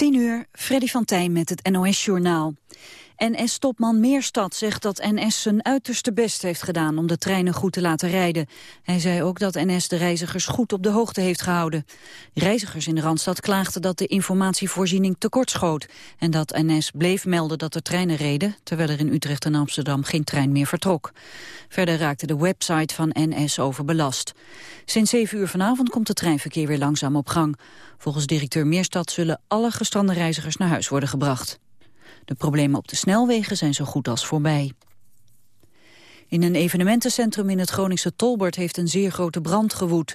10 uur, Freddy van Tijn met het NOS-journaal. NS-topman Meerstad zegt dat NS zijn uiterste best heeft gedaan om de treinen goed te laten rijden. Hij zei ook dat NS de reizigers goed op de hoogte heeft gehouden. Reizigers in de Randstad klaagden dat de informatievoorziening tekortschoot en dat NS bleef melden dat er treinen reden, terwijl er in Utrecht en Amsterdam geen trein meer vertrok. Verder raakte de website van NS overbelast. Sinds 7 uur vanavond komt het treinverkeer weer langzaam op gang. Volgens directeur Meerstad zullen alle gestrande reizigers naar huis worden gebracht. De problemen op de snelwegen zijn zo goed als voorbij. In een evenementencentrum in het Groningse Tolbert heeft een zeer grote brand gewoed.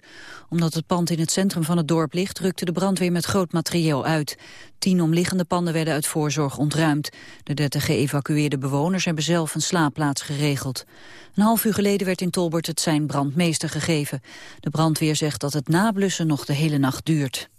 Omdat het pand in het centrum van het dorp ligt, rukte de brandweer met groot materieel uit. Tien omliggende panden werden uit voorzorg ontruimd. De dertig geëvacueerde bewoners hebben zelf een slaapplaats geregeld. Een half uur geleden werd in Tolbert het zijn brandmeester gegeven. De brandweer zegt dat het nablussen nog de hele nacht duurt.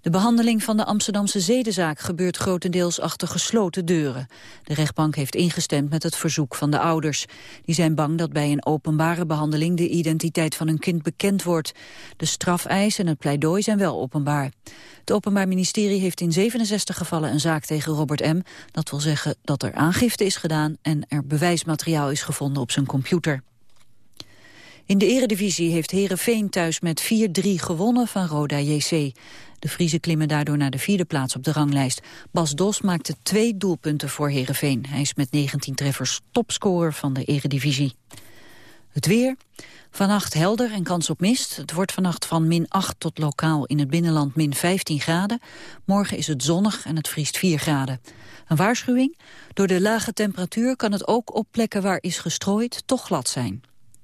De behandeling van de Amsterdamse zedenzaak gebeurt grotendeels achter gesloten deuren. De rechtbank heeft ingestemd met het verzoek van de ouders. Die zijn bang dat bij een openbare behandeling de identiteit van hun kind bekend wordt. De strafeis en het pleidooi zijn wel openbaar. Het Openbaar Ministerie heeft in 67 gevallen een zaak tegen Robert M. Dat wil zeggen dat er aangifte is gedaan en er bewijsmateriaal is gevonden op zijn computer. In de eredivisie heeft Herenveen thuis met 4-3 gewonnen van Roda JC. De Friese klimmen daardoor naar de vierde plaats op de ranglijst. Bas Dos maakte twee doelpunten voor Herenveen. Hij is met 19 treffers topscorer van de eredivisie. Het weer. Vannacht helder en kans op mist. Het wordt vannacht van min 8 tot lokaal in het binnenland min 15 graden. Morgen is het zonnig en het vriest 4 graden. Een waarschuwing. Door de lage temperatuur kan het ook op plekken waar is gestrooid toch glad zijn.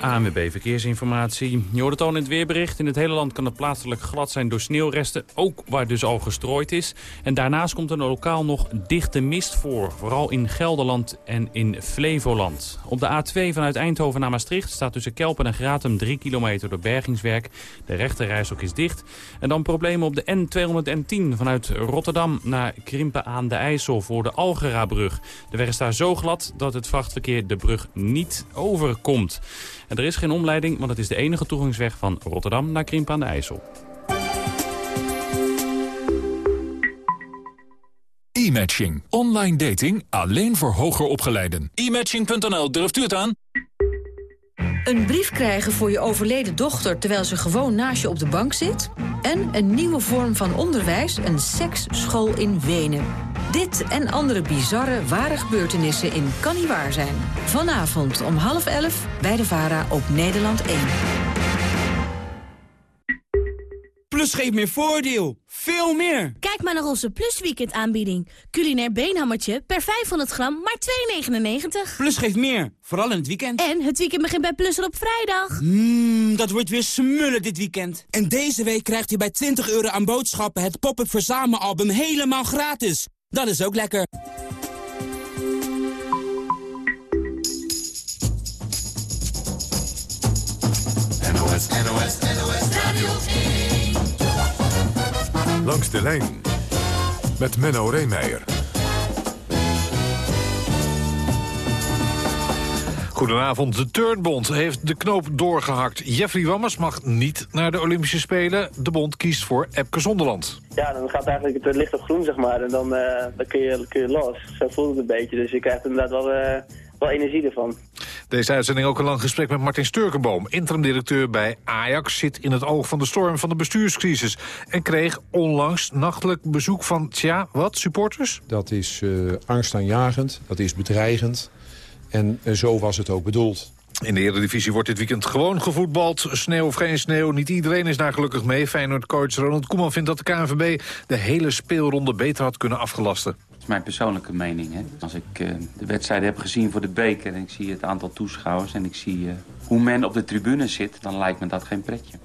ANWB Verkeersinformatie. Al in het weerbericht. In het hele land kan het plaatselijk glad zijn door sneeuwresten. Ook waar dus al gestrooid is. En daarnaast komt er lokaal nog dichte mist voor. Vooral in Gelderland en in Flevoland. Op de A2 vanuit Eindhoven naar Maastricht staat tussen Kelpen en Gratum 3 kilometer door bergingswerk. De rechterrijstok is dicht. En dan problemen op de N210 vanuit Rotterdam naar Krimpen aan de IJssel voor de Algera-brug. De weg is daar zo glad dat het vrachtverkeer de brug niet overkomt. En er is geen omleiding, want het is de enige toegangsweg van Rotterdam naar Krimp aan de IJssel. E-matching. Online dating alleen voor hoger opgeleiden. E-matching.nl, durft u het aan? Een brief krijgen voor je overleden dochter terwijl ze gewoon naast je op de bank zit? En een nieuwe vorm van onderwijs, een seksschool in Wenen. Dit en andere bizarre, ware gebeurtenissen in Kan Niet Waar Zijn. Vanavond om half elf bij de VARA op Nederland 1. Plus geeft meer voordeel. Veel meer. Kijk maar naar onze Plus Weekend aanbieding. Culinair beenhammertje per 500 gram, maar 2,99. Plus geeft meer. Vooral in het weekend. En het weekend begint bij Plus op vrijdag. Mmm, dat wordt weer smullen dit weekend. En deze week krijgt u bij 20 euro aan boodschappen... het pop-up verzamelalbum helemaal gratis. Dat is ook lekker. NOS, NOS, NOS Radio 1. Langs de lijn met Menno Reemeijer. Goedenavond. De Turnbond heeft de knoop doorgehakt. Jeffrey Wammers mag niet naar de Olympische Spelen. De bond kiest voor Epke Zonderland. Ja, dan gaat eigenlijk het licht op groen, zeg maar. En dan, uh, dan kun, je, kun je los. Zo voelt het een beetje. Dus je krijgt inderdaad wel, uh, wel energie ervan. Deze uitzending ook een lang gesprek met Martin Sturkenboom. Interim-directeur bij Ajax zit in het oog van de storm van de bestuurscrisis. En kreeg onlangs nachtelijk bezoek van, tja, wat, supporters? Dat is uh, angstaanjagend, dat is bedreigend. En zo was het ook bedoeld. In de Eredivisie wordt dit weekend gewoon gevoetbald. Sneeuw of geen sneeuw, niet iedereen is daar gelukkig mee. Feyenoord-coach Ronald Koeman vindt dat de KNVB... de hele speelronde beter had kunnen afgelasten. Dat is mijn persoonlijke mening. Hè. Als ik uh, de wedstrijd heb gezien voor de beker... en ik zie het aantal toeschouwers en ik zie uh, hoe men op de tribune zit... dan lijkt me dat geen pretje.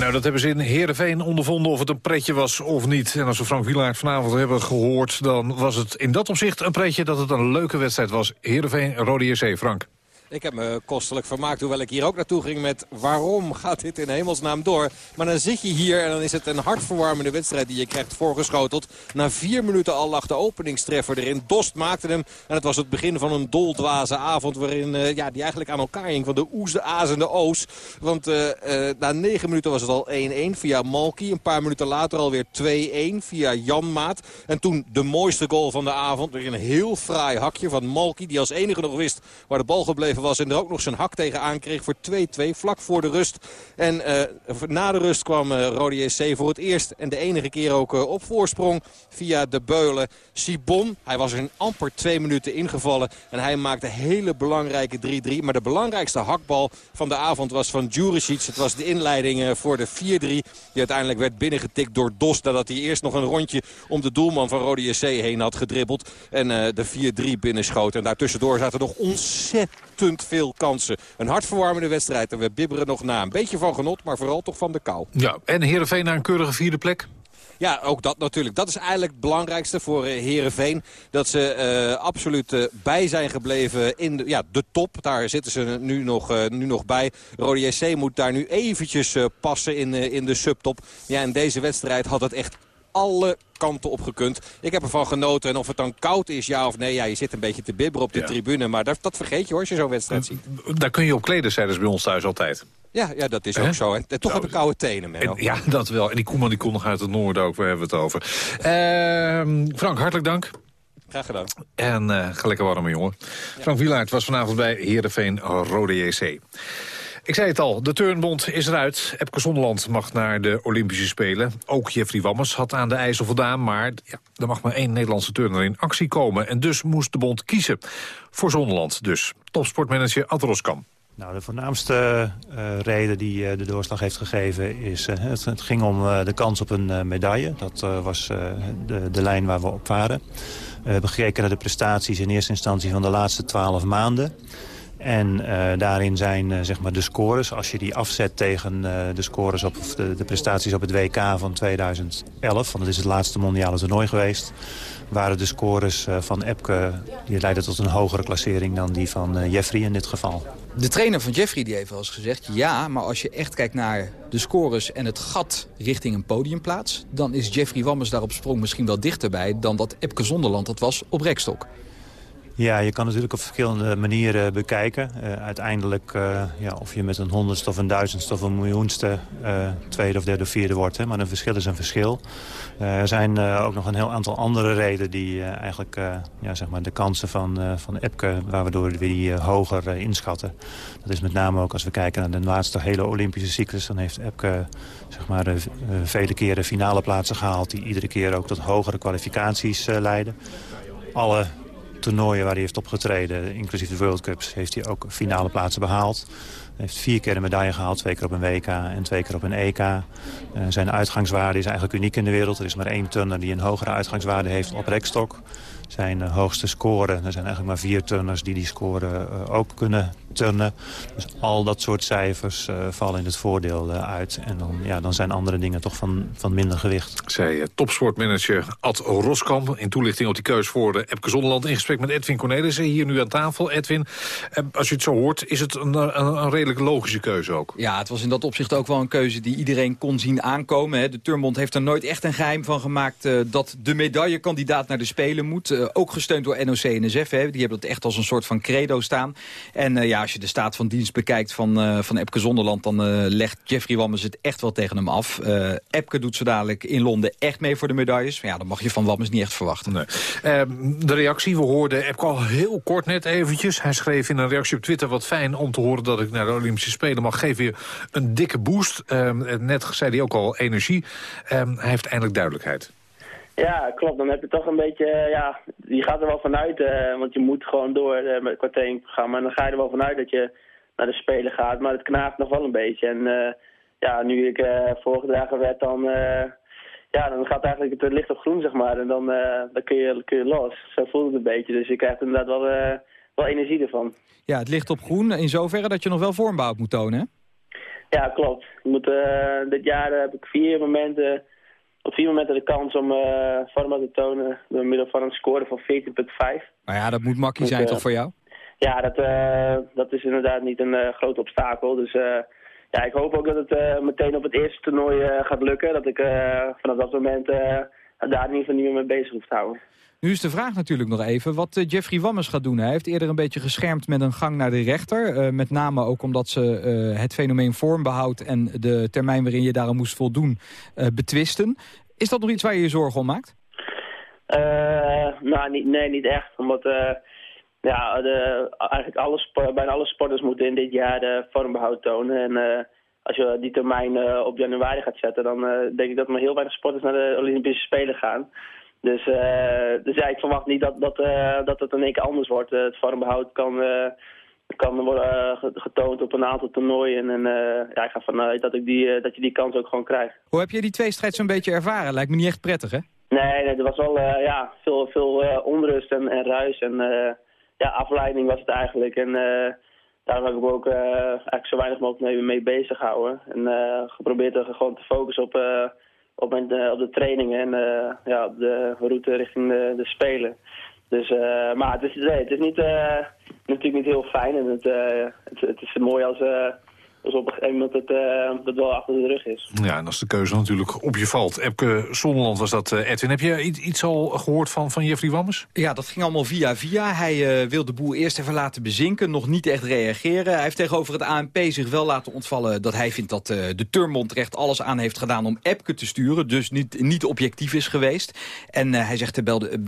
Nou, dat hebben ze in Heerenveen ondervonden of het een pretje was of niet. En als we Frank Wielaert vanavond hebben gehoord... dan was het in dat opzicht een pretje dat het een leuke wedstrijd was. Heerenveen, Rode JC, Frank. Ik heb me kostelijk vermaakt, hoewel ik hier ook naartoe ging met... waarom gaat dit in hemelsnaam door? Maar dan zit je hier en dan is het een hartverwarmende wedstrijd die je krijgt voorgeschoteld. Na vier minuten al lag de openingstreffer erin. Dost maakte hem en het was het begin van een doldwaze avond... waarin uh, ja, die eigenlijk aan elkaar hing van de oes, de a's en de o's. Want uh, uh, na negen minuten was het al 1-1 via Malky. Een paar minuten later alweer 2-1 via Janmaat. En toen de mooiste goal van de avond. Weer een heel fraai hakje van Malky die als enige nog wist waar de bal gebleven was. En er ook nog zijn hak tegen kreeg voor 2-2. Vlak voor de rust. En uh, na de rust kwam uh, Rode voor het eerst. En de enige keer ook uh, op voorsprong via de beulen. Sibon, hij was er in amper twee minuten ingevallen. En hij maakte hele belangrijke 3-3. Maar de belangrijkste hakbal van de avond was van Juricic. Het was de inleiding voor de 4-3. Die uiteindelijk werd binnengetikt door Dos. Nadat hij eerst nog een rondje om de doelman van Rode JC heen had gedribbeld. En de 4-3 binnenschoot. En daartussendoor zaten nog ontzettend veel kansen. Een hartverwarmende wedstrijd en we bibberen nog na. Een beetje van genot, maar vooral toch van de kou. Ja, en Heerenveen naar een keurige vierde plek? Ja, ook dat natuurlijk. Dat is eigenlijk het belangrijkste voor Herenveen. Dat ze uh, absoluut uh, bij zijn gebleven in de, ja, de top. Daar zitten ze nu nog, uh, nu nog bij. Rode JC moet daar nu eventjes passen in, in de subtop. Ja, in deze wedstrijd had het echt alle kanten op gekund. Ik heb ervan genoten. En of het dan koud is, ja of nee. Ja, je zit een beetje te bibberen op de tribune. Maar dat, dat vergeet je hoor, als je zo'n wedstrijd ziet. Daar kun je op kleden, zeiden ze bij ons thuis altijd. Ja, ja dat is ook zo. En, toch heb ik koude tenen. En, ja, dat wel. En die Koeman die komt nog uit het noorden ook. Waar hebben we het over. Uh, Frank, hartelijk dank. Graag gedaan. En uh, ga lekker warm, jongen. Ja. Frank Wielaert was vanavond bij Heerenveen Rode JC. Ik zei het al, de turnbond is eruit. Epke Zonderland mag naar de Olympische Spelen. Ook Jeffrey Wammers had aan de eisen voldaan... maar ja, er mag maar één Nederlandse turner in actie komen. En dus moest de bond kiezen. Voor Zonderland dus. Topsportmanager Ad Roskam. Nou, de voornaamste uh, reden die uh, de doorslag heeft gegeven is... Uh, het, het, ging om de kans op een medaille. Dat was de, de lijn waar we op waren. We hebben gekeken naar de prestaties in eerste instantie van de laatste twaalf maanden. En uh, daarin zijn uh, zeg maar de scores, als je die afzet tegen uh, de scores op de, de, prestaties op het WK van 2011, want dat is het laatste mondiale toernooi geweest, waren de scores van Epke, die leidden tot een hogere klassering dan die van Jeffrey in dit geval. De trainer van Jeffrey die heeft wel eens gezegd... ja, maar als je echt kijkt naar de scores en het gat richting een podiumplaats... dan is Jeffrey Wammers daar op sprong misschien wel dichterbij... dan dat Epke Zonderland dat was op rekstok. Ja, je kan natuurlijk op verschillende manieren bekijken. Uh, uiteindelijk, uh, ja, of je met een honderdste of een duizendste of een miljoenste tweede of derde of vierde wordt. Hè, maar een verschil is een verschil. er zijn ook nog een heel aantal andere redenen die eigenlijk ja, zeg maar de kansen van, van Epke, waardoor we die hoger inschatten. Dat is met name ook als we kijken naar de laatste hele Olympische cyclus. Dan heeft Epke zeg maar, vele keren finale plaatsen gehaald die iedere keer ook tot hogere kwalificaties leiden. Alle toernooien waar hij heeft opgetreden, inclusief de World Cups, heeft hij ook finale plaatsen behaald. Heeft vier keer een medaille gehaald, twee keer op een WK en twee keer op een EK. Uh, zijn uitgangswaarde is eigenlijk uniek in de wereld. Er is maar één turner die een hogere uitgangswaarde heeft op rekstok. Zijn uh, hoogste score, er zijn eigenlijk maar vier turners die die score uh, ook kunnen turnen. Dus al dat soort cijfers vallen in het voordeel uit. En dan, ja, dan zijn andere dingen toch van, van minder gewicht. Zei topsportmanager Ad Roskamp in toelichting op die keus voor Epke Zonderland... in gesprek met Edwin Cornelissen hier nu aan tafel. Edwin, als je het zo hoort, is het een, een, een, redelijk logische keuze ook? Ja, het was in dat opzicht ook wel een keuze die iedereen kon zien aankomen. Hè. De Turnbond heeft er nooit echt een geheim van gemaakt... Uh, dat de medaillekandidaat naar de Spelen moet. ook gesteund door NOC-NSF. Hè. Die hebben dat echt als een soort van credo staan. En ja, als je de staat van dienst bekijkt van, van Epke Zonderland... dan legt Jeffrey Wammers het echt wel tegen hem af. Epke doet zo dadelijk in Londen echt mee voor de medailles. Maar ja, dan mag je van Wammers niet echt verwachten. Nee. De reactie, we hoorden Epke al heel kort net eventjes. Hij schreef in een reactie op Twitter... wat fijn om te horen dat ik naar de Olympische Spelen mag. Geef weer een dikke boost. Ehm, net zei hij ook al energie. Ehm, hij heeft eindelijk duidelijkheid. Ja, klopt. Dan heb je toch een beetje, ja, je gaat er wel vanuit, uh, want je moet gewoon door uh, met het trainingsprogramma. En dan ga je er wel vanuit dat je naar de Spelen gaat, maar het knaagt nog wel een beetje. En ja, nu ik voorgedragen werd, dan, ja, dan gaat eigenlijk het licht op groen, zeg maar. En dan, dan kun, je, kun je los. Zo voelt het een beetje. Dus je krijgt inderdaad wel, wel energie ervan. Ja, het licht op groen in zoverre dat je nog wel vormbouw moet tonen, hè? Ja, klopt. Moet, dit jaar heb ik vier momenten op vier momenten de kans om uh, vorm te tonen door middel van een score van 14,5. Maar ja, dat moet makkie zijn uh, toch voor jou? ja, dat, dat is inderdaad niet een groot obstakel. Dus ja, ik hoop ook dat het meteen op het eerste toernooi gaat lukken. Dat ik vanaf dat moment daar in ieder geval niet meer mee bezig hoef te houden. Nu is de vraag natuurlijk nog even wat Jeffrey Wammes gaat doen. Hij heeft eerder een beetje geschermd met een gang naar de rechter. met name ook omdat ze het fenomeen vormbehoud en de termijn waarin je daaraan moest voldoen betwisten. Is dat nog iets waar je je zorgen om maakt? nou, nee, niet echt. Omdat ja, de, eigenlijk alle, bijna alle sporters moeten in dit jaar de vormbehoud tonen. En als je die termijn op januari gaat zetten, dan denk ik dat maar heel weinig sporters naar de Olympische Spelen gaan. Dus, dus ja, ik verwacht niet dat, dat, dat het in één keer anders wordt. het vormbehoud kan, kan worden getoond op een aantal toernooien. En ja, ik ga vanuit dat, ik die, dat je die kans ook gewoon krijgt. Hoe heb je die twee strijd zo'n beetje ervaren? Lijkt me niet echt prettig, hè? Nee, nee er was wel ja, veel, veel onrust en, en ruis en ja, afleiding was het eigenlijk. En daarom heb ik ook uh, eigenlijk zo weinig mogelijk mee, mee bezig gehouden. En uh, geprobeerd er gewoon te focussen op, op, mijn, op de trainingen en ja, op de route richting de, de Spelen. Dus, maar het is, het is niet, natuurlijk niet heel fijn en het, het, het, is mooi als dus op een gegeven moment het, uh, dat wel achter de rug is. Ja, en als de keuze natuurlijk op je valt. Epke Zonderland was dat, uh, Edwin. Heb je iets, iets al gehoord van, van Jeffrey Wammes? Ja, dat ging allemaal via via. Hij uh, wil de boel eerst even laten bezinken, nog niet echt reageren. Hij heeft tegenover het ANP zich wel laten ontvallen dat hij vindt dat de Turmbond recht alles aan heeft gedaan om Epke te sturen. Dus niet, niet objectief is geweest. En hij zegt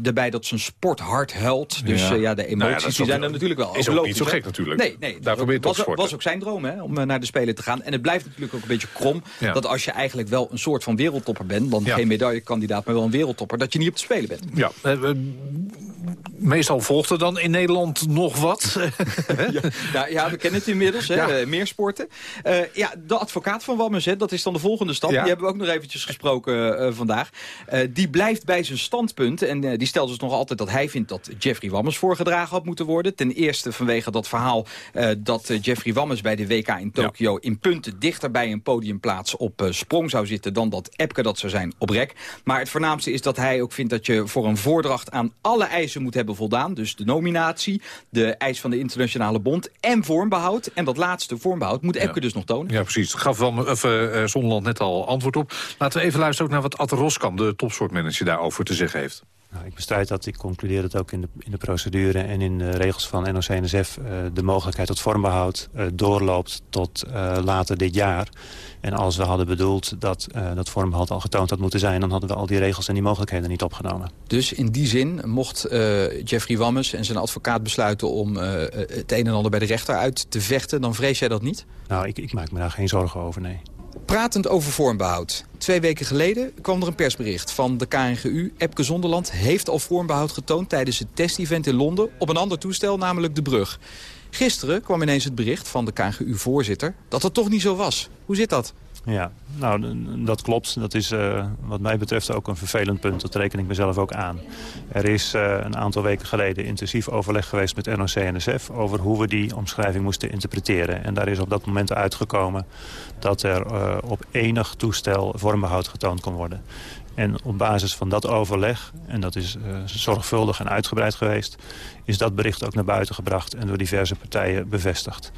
erbij dat zijn sport hard huilt. Dus ja, ja de emoties nou ja, zijn er natuurlijk wel. Is ook niet zo gek natuurlijk. Nee, nee. Daarvoor was, was ook zijn droom hè, om naar de Spelen te gaan. En het blijft natuurlijk ook een beetje krom... dat als je eigenlijk wel een soort van wereldtopper bent... dan geen medaillekandidaat, maar wel een wereldtopper... dat je niet op de Spelen bent. Ja, eh, meestal volgt er dan in Nederland nog wat. ja, ja, we kennen het inmiddels, hè, ja. meer sporten. Uh, ja, de advocaat van Wammes, hè, dat is dan de volgende stap. Die hebben we ook nog eventjes gesproken uh, vandaag. Uh, die blijft bij zijn standpunt. En die stelt dus nog altijd dat hij vindt dat Jeffrey Wammes voorgedragen had moeten worden. Ten eerste vanwege dat verhaal dat Jeffrey Wammes bij de WK in Tokio... in punten dichter bij een podiumplaats op sprong zou zitten... dan dat Epke dat zou zijn op rek. Maar het voornaamste is dat hij ook vindt dat je voor een voordracht... aan alle eisen moet hebben voldaan. Dus de nominatie, de eis van de internationale bond en vormbehoud. En dat laatste vormbehoud moet Epke dus nog tonen. Ja, precies. Gaf wel even uh, Zonderland net al antwoord op. Laten we even luisteren ook naar wat Atte Roskam, de topsportmanager, daarover te zeggen heeft. Nou, ik bestrijd dat, ik concludeer het ook in de, in de procedure en in de regels van NOC-NSF... Uh, eh, de mogelijkheid tot vormbehoud uh, doorloopt tot uh, later dit jaar. En als we hadden bedoeld dat dat vormbehoud al getoond had moeten zijn... dan hadden we al die regels en die mogelijkheden niet opgenomen. Dus in die zin mocht Jeffrey Wammes en zijn advocaat besluiten... om het een en ander bij de rechter uit te vechten, dan vrees jij dat niet? Nou, ik, ik maak me daar geen zorgen over, nee. Pratend over vormbehoud. Twee weken geleden kwam er een persbericht van de KNGU. Epke Zonderland heeft al vormbehoud getoond tijdens het testevent in Londen... op een ander toestel, namelijk de brug. Gisteren kwam ineens het bericht van de KNGU-voorzitter dat dat toch niet zo was. Hoe zit dat? Ja, nou, dat klopt. Dat is uh, wat mij betreft ook een vervelend punt. Dat reken ik mezelf ook aan. Er is uh, een aantal weken geleden intensief overleg geweest met NOC-NSF... over hoe we die omschrijving moesten interpreteren. En daar is op dat moment uitgekomen dat er uh, op enig toestel vormbehoud getoond kon worden. En op basis van dat overleg, en dat is zorgvuldig en uitgebreid geweest... is dat bericht ook naar buiten gebracht en door diverse partijen bevestigd.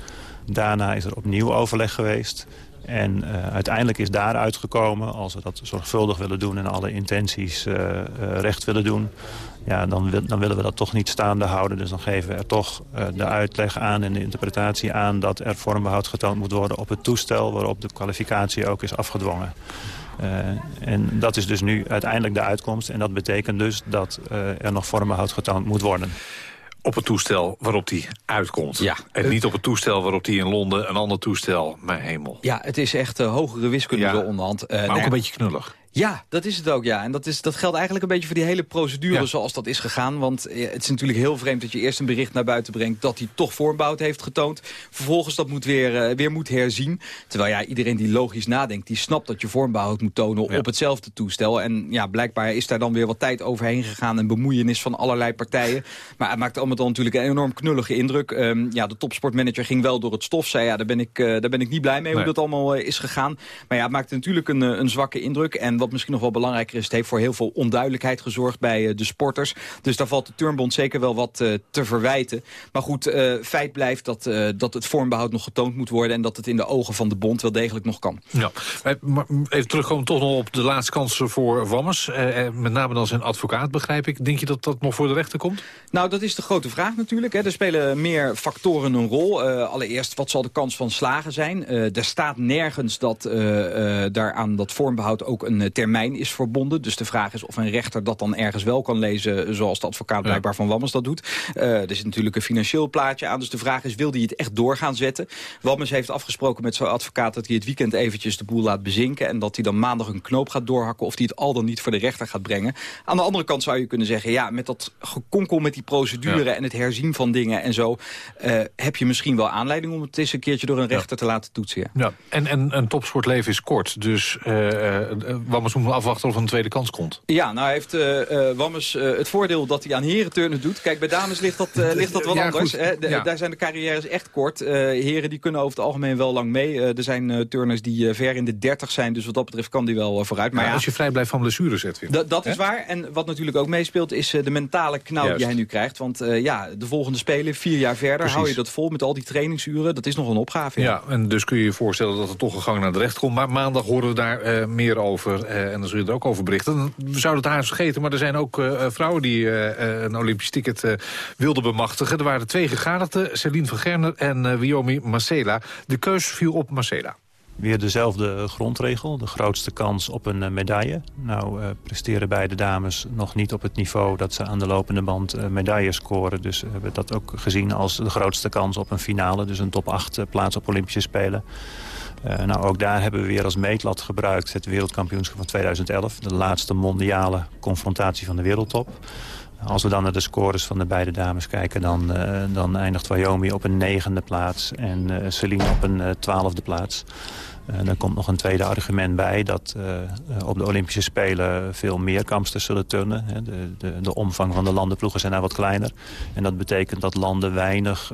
Daarna is er opnieuw overleg geweest. En uh, uiteindelijk is daaruit gekomen, als we dat zorgvuldig willen doen... en alle intenties uh, uh, recht willen doen... Ja, dan, dan, willen we dat toch niet staande houden. Dus dan geven we er toch de uitleg aan en de interpretatie aan... dat er vormbehoud getoond moet worden op het toestel... waarop de kwalificatie ook is afgedwongen. en dat is dus nu uiteindelijk de uitkomst. En dat betekent dus dat er nog vormbehoud getoond moet worden op het toestel waarop die uitkomt. Ja. En niet op het toestel waarop die in Londen een ander toestel, mijn hemel. Ja, het is echt uh, hogere wiskunde ja. onderhand. Uh, maar ook een beetje knullig. Ja, dat is het ook, ja. En dat, is, dat geldt eigenlijk een beetje voor die hele procedure zoals dat is gegaan. Want eh, het is natuurlijk heel vreemd dat je eerst een bericht naar buiten brengt... dat hij toch vormbouwt heeft getoond. Vervolgens dat moet weer, uh, weer moet herzien. Terwijl ja, iedereen die logisch nadenkt, die snapt dat je vormbouwt moet tonen op hetzelfde toestel. En ja, blijkbaar is daar dan weer wat tijd overheen gegaan... en bemoeienis van allerlei partijen. Maar het maakt allemaal dan natuurlijk een enorm knullige indruk. Um, ja, de topsportmanager ging wel door het stof. Zei ja, daar ben ik, uh, daar ben ik niet blij mee nee. hoe dat allemaal is gegaan. Maar ja, het maakt natuurlijk een, een zwakke indruk. En wat misschien nog wel belangrijker is... het heeft voor heel veel onduidelijkheid gezorgd bij de sporters. Dus daar valt de Turnbond zeker wel wat te verwijten. Maar goed, feit blijft dat, dat het vormbehoud nog getoond moet worden... en dat het in de ogen van de bond wel degelijk nog kan. Ja, even terugkomen toch nog op de laatste kansen voor Wammers. met name dan zijn advocaat, begrijp ik. Denk je dat dat nog voor de rechter komt? Nou, dat is de grote vraag natuurlijk. Hè. Er spelen meer factoren een rol. allereerst, wat zal de kans van slagen zijn? er staat nergens dat uh, daar aan dat vormbehoud ook een termijn is verbonden. Dus de vraag is of een rechter dat dan ergens wel kan lezen... zoals de advocaat blijkbaar van Wammers dat doet. er is natuurlijk een financieel plaatje aan. Dus de vraag is, wil hij het echt doorgaan zetten? Wammers heeft afgesproken met zijn advocaat... dat hij het weekend eventjes de boel laat bezinken... en dat hij dan maandag een knoop gaat doorhakken... of hij het al dan niet voor de rechter gaat brengen. Aan de andere kant zou je kunnen zeggen... ja, met dat gekonkel met die procedure en het herzien van dingen en zo... heb je misschien wel aanleiding om het eens een keertje door een rechter te laten toetsen. Ja, en, en een topsportleven is kort. Dus uh, Wammers moet afwachten of een tweede kans komt. Ja, nou heeft uh, Wammers het voordeel dat hij aan herenturnen doet. Kijk, bij dames ligt dat, ligt dat wel anders. Hè? Daar zijn de carrières echt kort. heren die kunnen over het algemeen wel lang mee. er zijn turners die ver in de 30 zijn. Dus wat dat betreft kan die wel vooruit. Maar ja, als je vrij blijft van blessures, Edwin. Dat is waar. En wat natuurlijk ook meespeelt is de mentale knauw die hij nu krijgt. Want ja, de volgende spelen, vier jaar verder, hou je dat vol met al die trainingsuren. Dat is nog een opgave. Ja, en dus kun je je voorstellen dat er toch een gang naar de recht komt. Maar maandag horen we daar uh, meer over. Uh, en dan zul je er ook over berichten. We zouden het haar vergeten, maar er zijn ook uh, vrouwen die een Olympisch ticket wilden bemachtigen. Er waren twee gegadigden, Celine van Gerner en Wiomi Marcela. De keus viel op Marcela. Weer dezelfde grondregel, de grootste kans op een medaille. Nou presteren beide dames nog niet op het niveau dat ze aan de lopende band uh, medailles scoren. Dus we hebben dat ook gezien als de grootste kans op een finale. Dus een top 8 plaats op Olympische Spelen. Uh, nou, ook daar hebben we weer als meetlat gebruikt het wereldkampioenschap van 2011. De laatste mondiale confrontatie van de wereldtop. Als we dan naar de scores van de beide dames kijken... dan, uh, dan eindigt Wyoming op een negende plaats en uh, Celine op een twaalfde plaats. Uh, dan komt nog een tweede argument bij dat uh, op de Olympische Spelen veel meer kampsters zullen turnen. De, de, de, omvang van de landenploegen zijn daar wat kleiner. En dat betekent dat landen weinig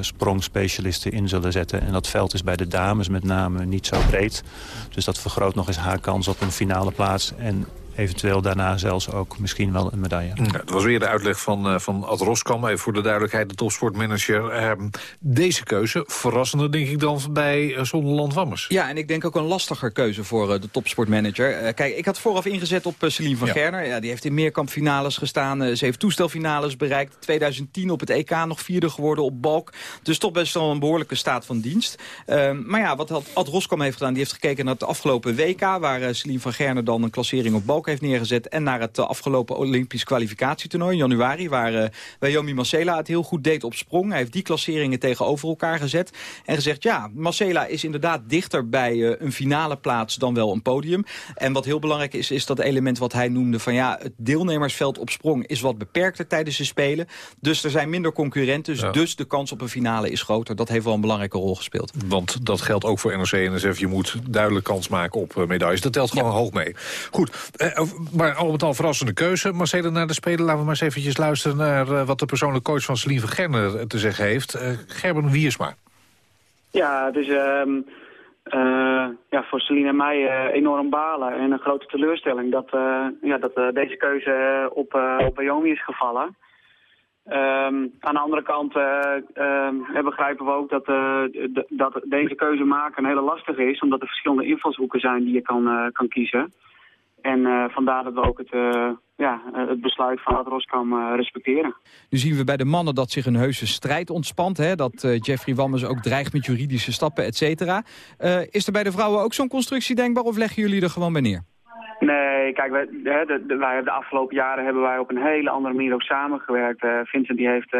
sprongspecialisten in zullen zetten. En dat veld is bij de dames met name niet zo breed. Dus dat vergroot nog eens haar kans op een finale plaats. En eventueel daarna zelfs ook misschien wel een medaille. Ja, dat was weer de uitleg van, uh, van Ad Roskam. Even voor de duidelijkheid, de topsportmanager. Uh, deze keuze, verrassender denk ik dan bij uh, Zonderland Wammers. Ja, en ik denk ook een lastiger keuze voor de topsportmanager. kijk, ik had vooraf ingezet op Celine van ja. Gerner. Ja, die heeft in meerkampfinales gestaan. ze heeft toestelfinales bereikt. 2010 op het EK nog vierde geworden op balk. Dus toch best wel een behoorlijke staat van dienst. Ehm, maar ja, wat Ad Roskam heeft gedaan, die heeft gekeken naar het afgelopen WK... waar Celine van Gerner dan een klassering op balk heeft neergezet. En naar het uh, afgelopen Olympisch kwalificatietoernooi in januari. Waar uh, Wyoming Marcela het heel goed deed op sprong. Hij heeft die klasseringen tegenover elkaar gezet. En gezegd, ja, Marcela is inderdaad dichter bij uh, een finale plaats dan wel een podium. En wat heel belangrijk is, is dat element wat hij noemde van ja, het deelnemersveld op sprong is wat beperkter tijdens de Spelen. Dus er zijn minder concurrenten, ja. dus de kans op een finale is groter. Dat heeft wel een belangrijke rol gespeeld. Want dat geldt ook voor NOC en NSF. Je moet duidelijk kans maken op medailles. Dat telt gewoon ja. hoog mee. Goed, maar al met al verrassende keuze. Marcelo, naar de Spelen laten we maar eens eventjes luisteren... naar uh, wat de persoonlijke coach van Celine Gerner te zeggen heeft. Gerben Wiersma. Ja, dus uh, uh, ja, voor Celine en mij enorm balen. En een grote teleurstelling dat, ja, dat deze keuze op, op is gevallen. Um, aan de andere kant uh, begrijpen we ook dat, dat deze keuze maken een hele lastige is. Omdat er verschillende invalshoeken zijn die je kan, kan kiezen. En uh, vandaar dat we ook het, uh, ja, het besluit van het Roskam uh, respecteren. Nu zien we bij de mannen dat zich een heuse strijd ontspant. Hè? Dat Jeffrey Wammers ook dreigt met juridische stappen, et cetera. is er bij de vrouwen ook zo'n constructie denkbaar of leggen jullie er gewoon bij neer? Nee, kijk, wij, de, de, de, wij, de afgelopen jaren hebben wij op een hele andere manier ook samengewerkt. Vincent die heeft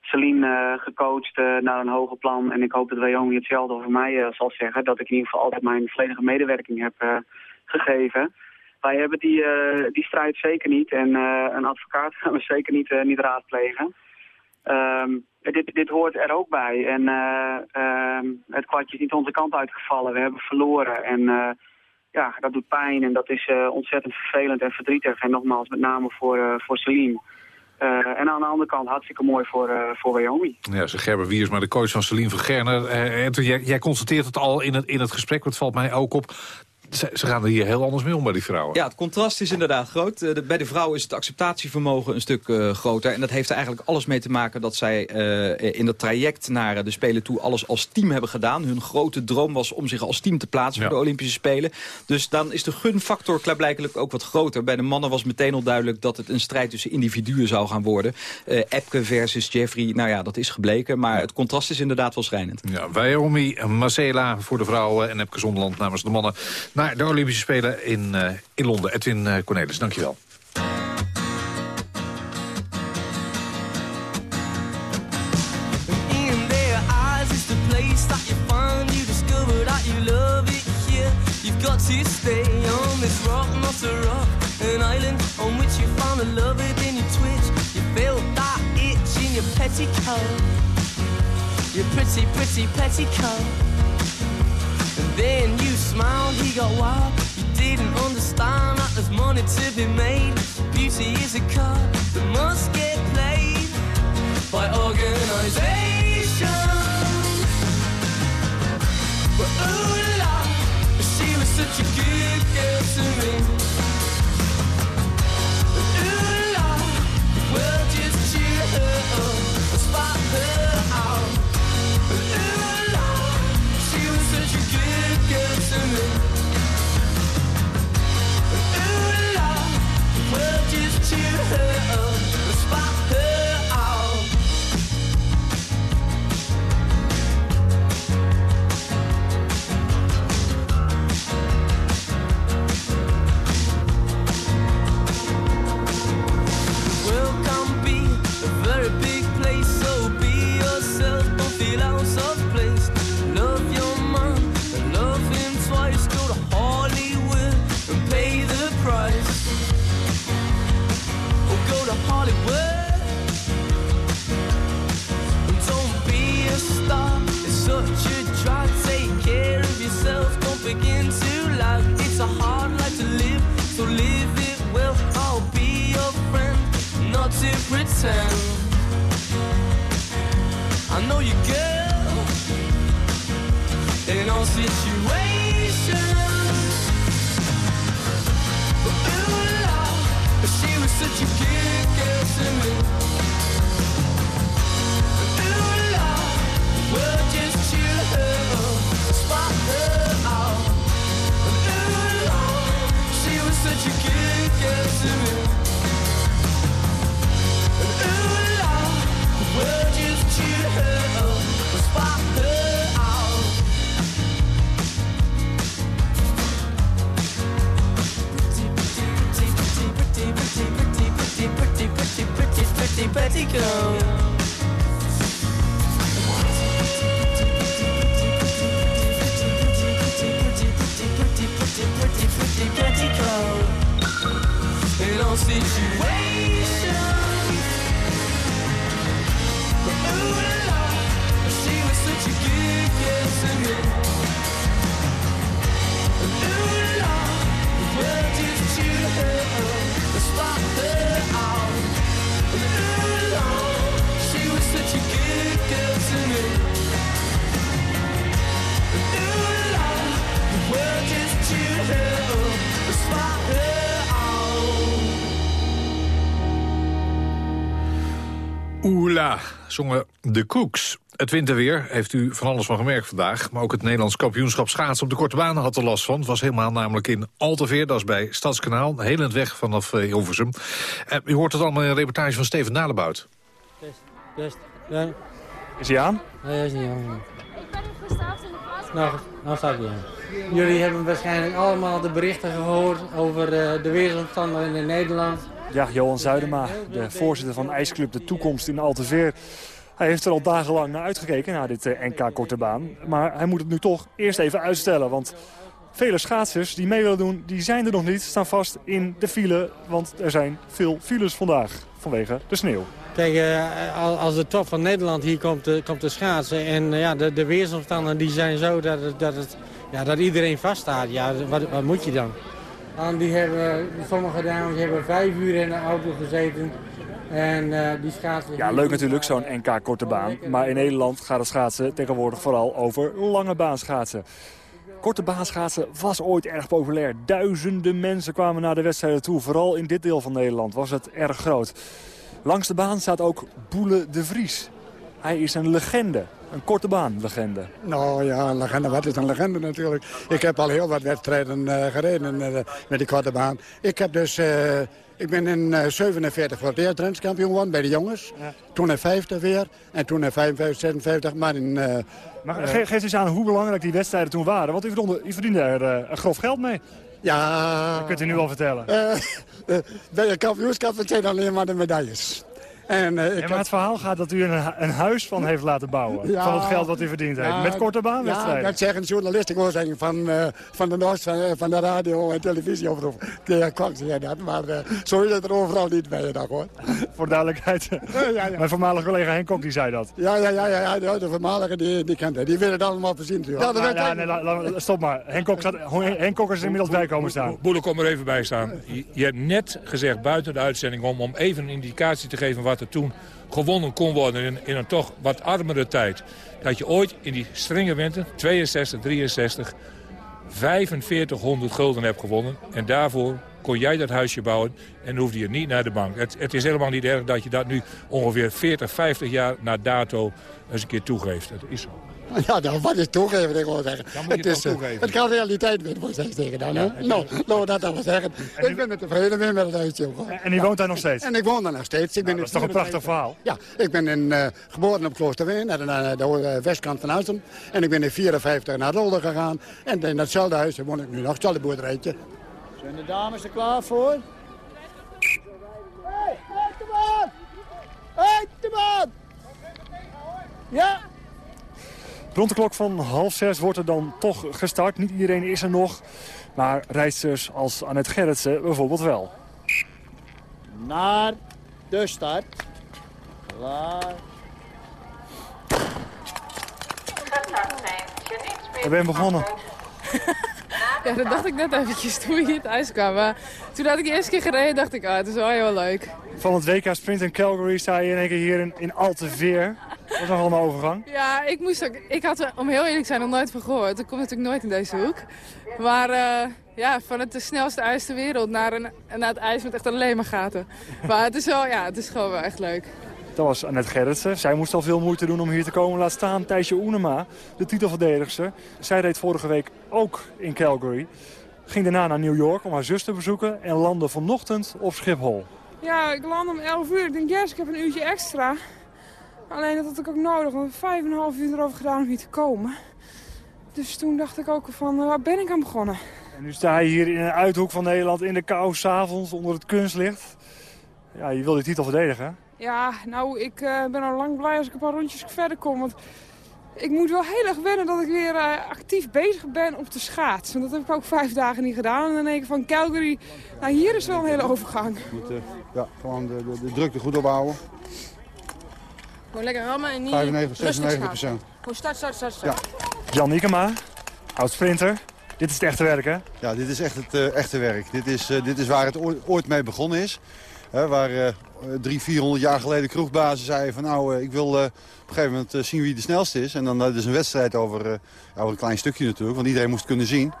Celine gecoacht naar een hoger plan. En ik hoop dat Wyoming hetzelfde over mij zal zeggen. Dat ik in ieder geval altijd mijn volledige medewerking heb gegeven. Wij hebben die, uh, die strijd zeker niet en uh, een advocaat gaan we zeker niet, uh, niet raadplegen. Um, dit, dit hoort er ook bij en het kwartje is niet onze kant uitgevallen. We hebben verloren en ja, dat doet pijn en dat is ontzettend vervelend en verdrietig. En nogmaals, met name voor, voor Celine. En aan de andere kant hartstikke mooi voor, voor Wyoming. Ja, ze Gerber Wiers, maar de coach van Celine van Gerner. Uh, jij, jij constateert het al in het, in het gesprek, wat valt mij ook op Ze, ze gaan er hier heel anders mee om bij die vrouwen. Ja, het contrast is inderdaad groot. Eh, de- bij de vrouwen is het acceptatievermogen een stuk eh, groter. En dat heeft er eigenlijk alles mee te maken dat zij eh, in dat traject naar de Spelen toe alles als team hebben gedaan. Hun grote droom was om zich als team te plaatsen voor de Olympische Spelen. Dus dan is de gunfactor klaarblijkelijk ook wat groter. Bij de mannen was meteen al duidelijk dat het een strijd tussen individuen zou gaan worden. Epke versus Jeffrey, nou ja, dat is gebleken. Maar het contrast is inderdaad wel schrijnend. Ja, Wyoming, Marcela voor de vrouwen en Epke Zonderland namens de mannen... naar de Olympische Spelen in, eh, in Londen. Edwin eh, Cornelis, dankjewel. In love it to stay on this rock, not a rock, an island on which you found a lover. Then you twitch, you feel that itch in your petticoat, your pretty, pretty petticoat. And then you smiled, he got wild. You didn't understand that there's money to be made. Beauty is a card that must get played by organization. But ooh la, she was such a good pretend. I know you, zongen de Cooks. Het winterweer heeft u van alles van gemerkt vandaag. Maar ook het Nederlands kampioenschap schaatsen op de korte banen had er last van. Het was helemaal namelijk in Alteveer, dat is bij Stadskanaal. Heel het weg vanaf uh, Hilversum. Uh, u hoort het allemaal in een reportage van Steven Dalebout. Best, best. Ja. Is hij aan? Nee, hij is niet aan. Nou, nou staat hij aan. Jullie hebben waarschijnlijk allemaal de berichten gehoord over uh, de weersomstandigheden in Nederland. Ja, Johan Zuidema, de voorzitter van IJsclub De Toekomst in Alteveer. Hij heeft er al dagenlang naar uitgekeken, naar dit uh, NK Korte Baan. Maar hij moet het nu toch eerst even uitstellen, want vele schaatsers die mee willen doen, die zijn er nog niet. Staan vast in de file, want er zijn veel files vandaag vanwege de sneeuw. Kijk, uh, als de top van Nederland hier komt, uh, komt te schaatsen en ja, de, de die zijn zo dat, het, dat, het, ja, dat iedereen vaststaat, ja, wat, wat moet je dan? Die hebben, sommige dames hebben vijf uur in de auto gezeten. En uh, die schaatsen... Ja, leuk natuurlijk, zo'n NK korte baan. Maar in Nederland gaat het schaatsen tegenwoordig vooral over lange baan schaatsen. Korte baanschaatsen was ooit erg populair. Duizenden mensen kwamen naar de wedstrijden toe. Vooral in dit deel van Nederland was het erg groot. Langs de baan staat ook Boele de Vries. Hij is een legende. Een korte baan legende. Nou ja, een legende. Wat is een legende natuurlijk? Ik heb al heel wat wedstrijden eh, gereden uh, met die korte baan. Ik heb dus... Uh, ik ben in uh, 47 voor het eerst renskampioen geworden bij de jongens. Ja. Toen in 50 weer. En toen in 55, 56. Maar in... maar ge geef eens aan hoe belangrijk die wedstrijden toen waren. Want u verdiende, u verdiende er grof geld mee. Ja... Dat kunt u nu al vertellen. bij de kampioenschap zijn alleen maar de medailles. En, uh, ja, maar het verhaal gaat dat u een, een huis van heeft laten bouwen. Ja, van het geld wat u verdiend heeft. Ja, met korte baanwedstrijden. Ja, dat zeggen journalisten gewoon zeggen van, uh, van de Noord, van, van, de radio en televisie of Ja, kwam ze dat. Maar uh, zo is het er overal niet bij je dag hoor. Voor duidelijkheid. Mijn voormalige collega Henk Kok die zei dat. Ja, ja, ja, ja, de, de voormalige die, die kent het. Die willen het allemaal voorzien. Ja, dat ja, nee, la, la, stop maar. Henk Kok, staat, Henk Kok is er inmiddels bij komen staan. Boele, kom er even bij staan. Je, je hebt net gezegd buiten de uitzending om, om even een indicatie te geven wat er toen gewonnen kon worden in, in een toch wat armere tijd. Dat je ooit in die strenge winter, 62, 63, 4500 gulden hebt gewonnen. En daarvoor kon jij dat huisje bouwen en hoefde je niet naar de bank. Het, het, is helemaal niet erg dat je dat nu ongeveer 40, 50 jaar na dato eens een keer toegeeft. Dat is zo. Ja, nou, wat is toegeven, ik wil zeggen. het, is, uh, het kan realiteit met voor zeggen tegen dan. Ja, nou, nou, dat wil zeggen. En ik ben er tevreden mee met het huisje. En u woont daar nog steeds? En ik woon daar nog steeds. Ik ben nou, dat is toch een prachtig verhaal? Ja, ik ben in, uh, geboren op Kloosterween, aan de, de, westkant van Huizen. En ik ben in 54 naar Rolde gegaan. En in datzelfde huis woon ik nu nog, hetzelfde boerderijtje. Zijn de dames er klaar voor? Hey, uit de baan! Uit de baan! Ja! Rond de klok van half zes wordt er dan toch gestart. Niet iedereen is er nog, maar rijdsters als Annette Gerritsen bijvoorbeeld wel. Naar de start. Klaar. Ik ben begonnen. ja, dat dacht ik net eventjes toen we hier thuis kwamen. Toen had ik de eerste keer gereden, dacht ik, ah, het is wel heel leuk. Van het WK Sprint in Calgary sta je in één keer hier in, in Alteveer. Dat is nogal een overgang. Ja, ik, moest ook, ik had er, om heel eerlijk te zijn, nog nooit van gehoord. Dat komt natuurlijk nooit in deze hoek. Maar uh, ja, van het snelste ijs ter wereld naar, een, naar het ijs met echt alleen maar gaten. Maar het is, wel, ja, het is gewoon wel echt leuk. Dat was Annette Gerritsen. Zij moest al veel moeite doen om hier te komen. Laat staan Thijsje Oenema, de titelverdedigster. Zij reed vorige week ook in Calgary. Ging daarna naar New York om haar zus te bezoeken en landde vanochtend op Schiphol. Ja, ik land om 11 uur. Ik denk, yes, ik heb een uurtje extra. Alleen dat had ik ook nodig, want vijf en een half uur erover gedaan om hier te komen. Dus toen dacht ik ook van, waar ben ik aan begonnen? En nu sta je hier in een uithoek van Nederland in de kou, s'avonds onder het kunstlicht. Ja, je wil die titel verdedigen, Ja, nou, ik uh, ben al lang blij als ik een paar rondjes verder kom. Want ik moet wel heel erg wennen dat ik weer uh, actief bezig ben op de schaats. Want dat heb ik ook vijf dagen niet gedaan. En dan denk ik van Calgary, nou hier is wel een hele overgang. Je moet uh, ja, gewoon de, de, de drukte goed ophouden. Gewoon lekker rammen en niet 95, 96 procent. Gewoon start, start, start, start. Ja. Jan Niekema, oud-sprinter. Dit is het echte werk, hè? Ja, dit is echt het uh, echte werk. Dit is, uh, dit is waar het ooit mee begonnen is. He, waar uh, drie, vierhonderd jaar geleden kroegbazen zeiden van... nou, ik wil op een gegeven moment zien wie de snelste is. En dan is een wedstrijd over, over een klein stukje natuurlijk. Want iedereen moest kunnen zien.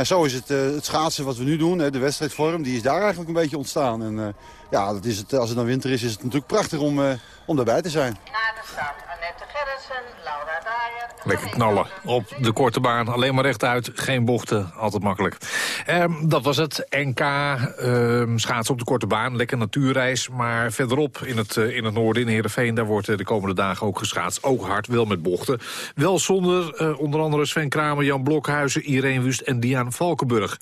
En zo is het, het schaatsen wat we nu doen, de wedstrijdvorm, die is daar eigenlijk een beetje ontstaan. En ja, dat is het, als het dan winter is, is het natuurlijk prachtig om, om daarbij te zijn Annette Gerritsen, Laura Daier. Lekker knallen op de korte baan. Alleen maar rechtuit, geen bochten. Altijd makkelijk. Um, dat was het. NK um, schaatsen op de korte baan. Lekker natuurreis. Maar verderop in het, uh, in het noorden, in Heerenveen... daar wordt uh, de komende dagen ook geschaatst. Ook hard, wel met bochten. Wel zonder uh, onder andere Sven Kramer, Jan Blokhuizen... Irene Wust en Diaan Valkenburg.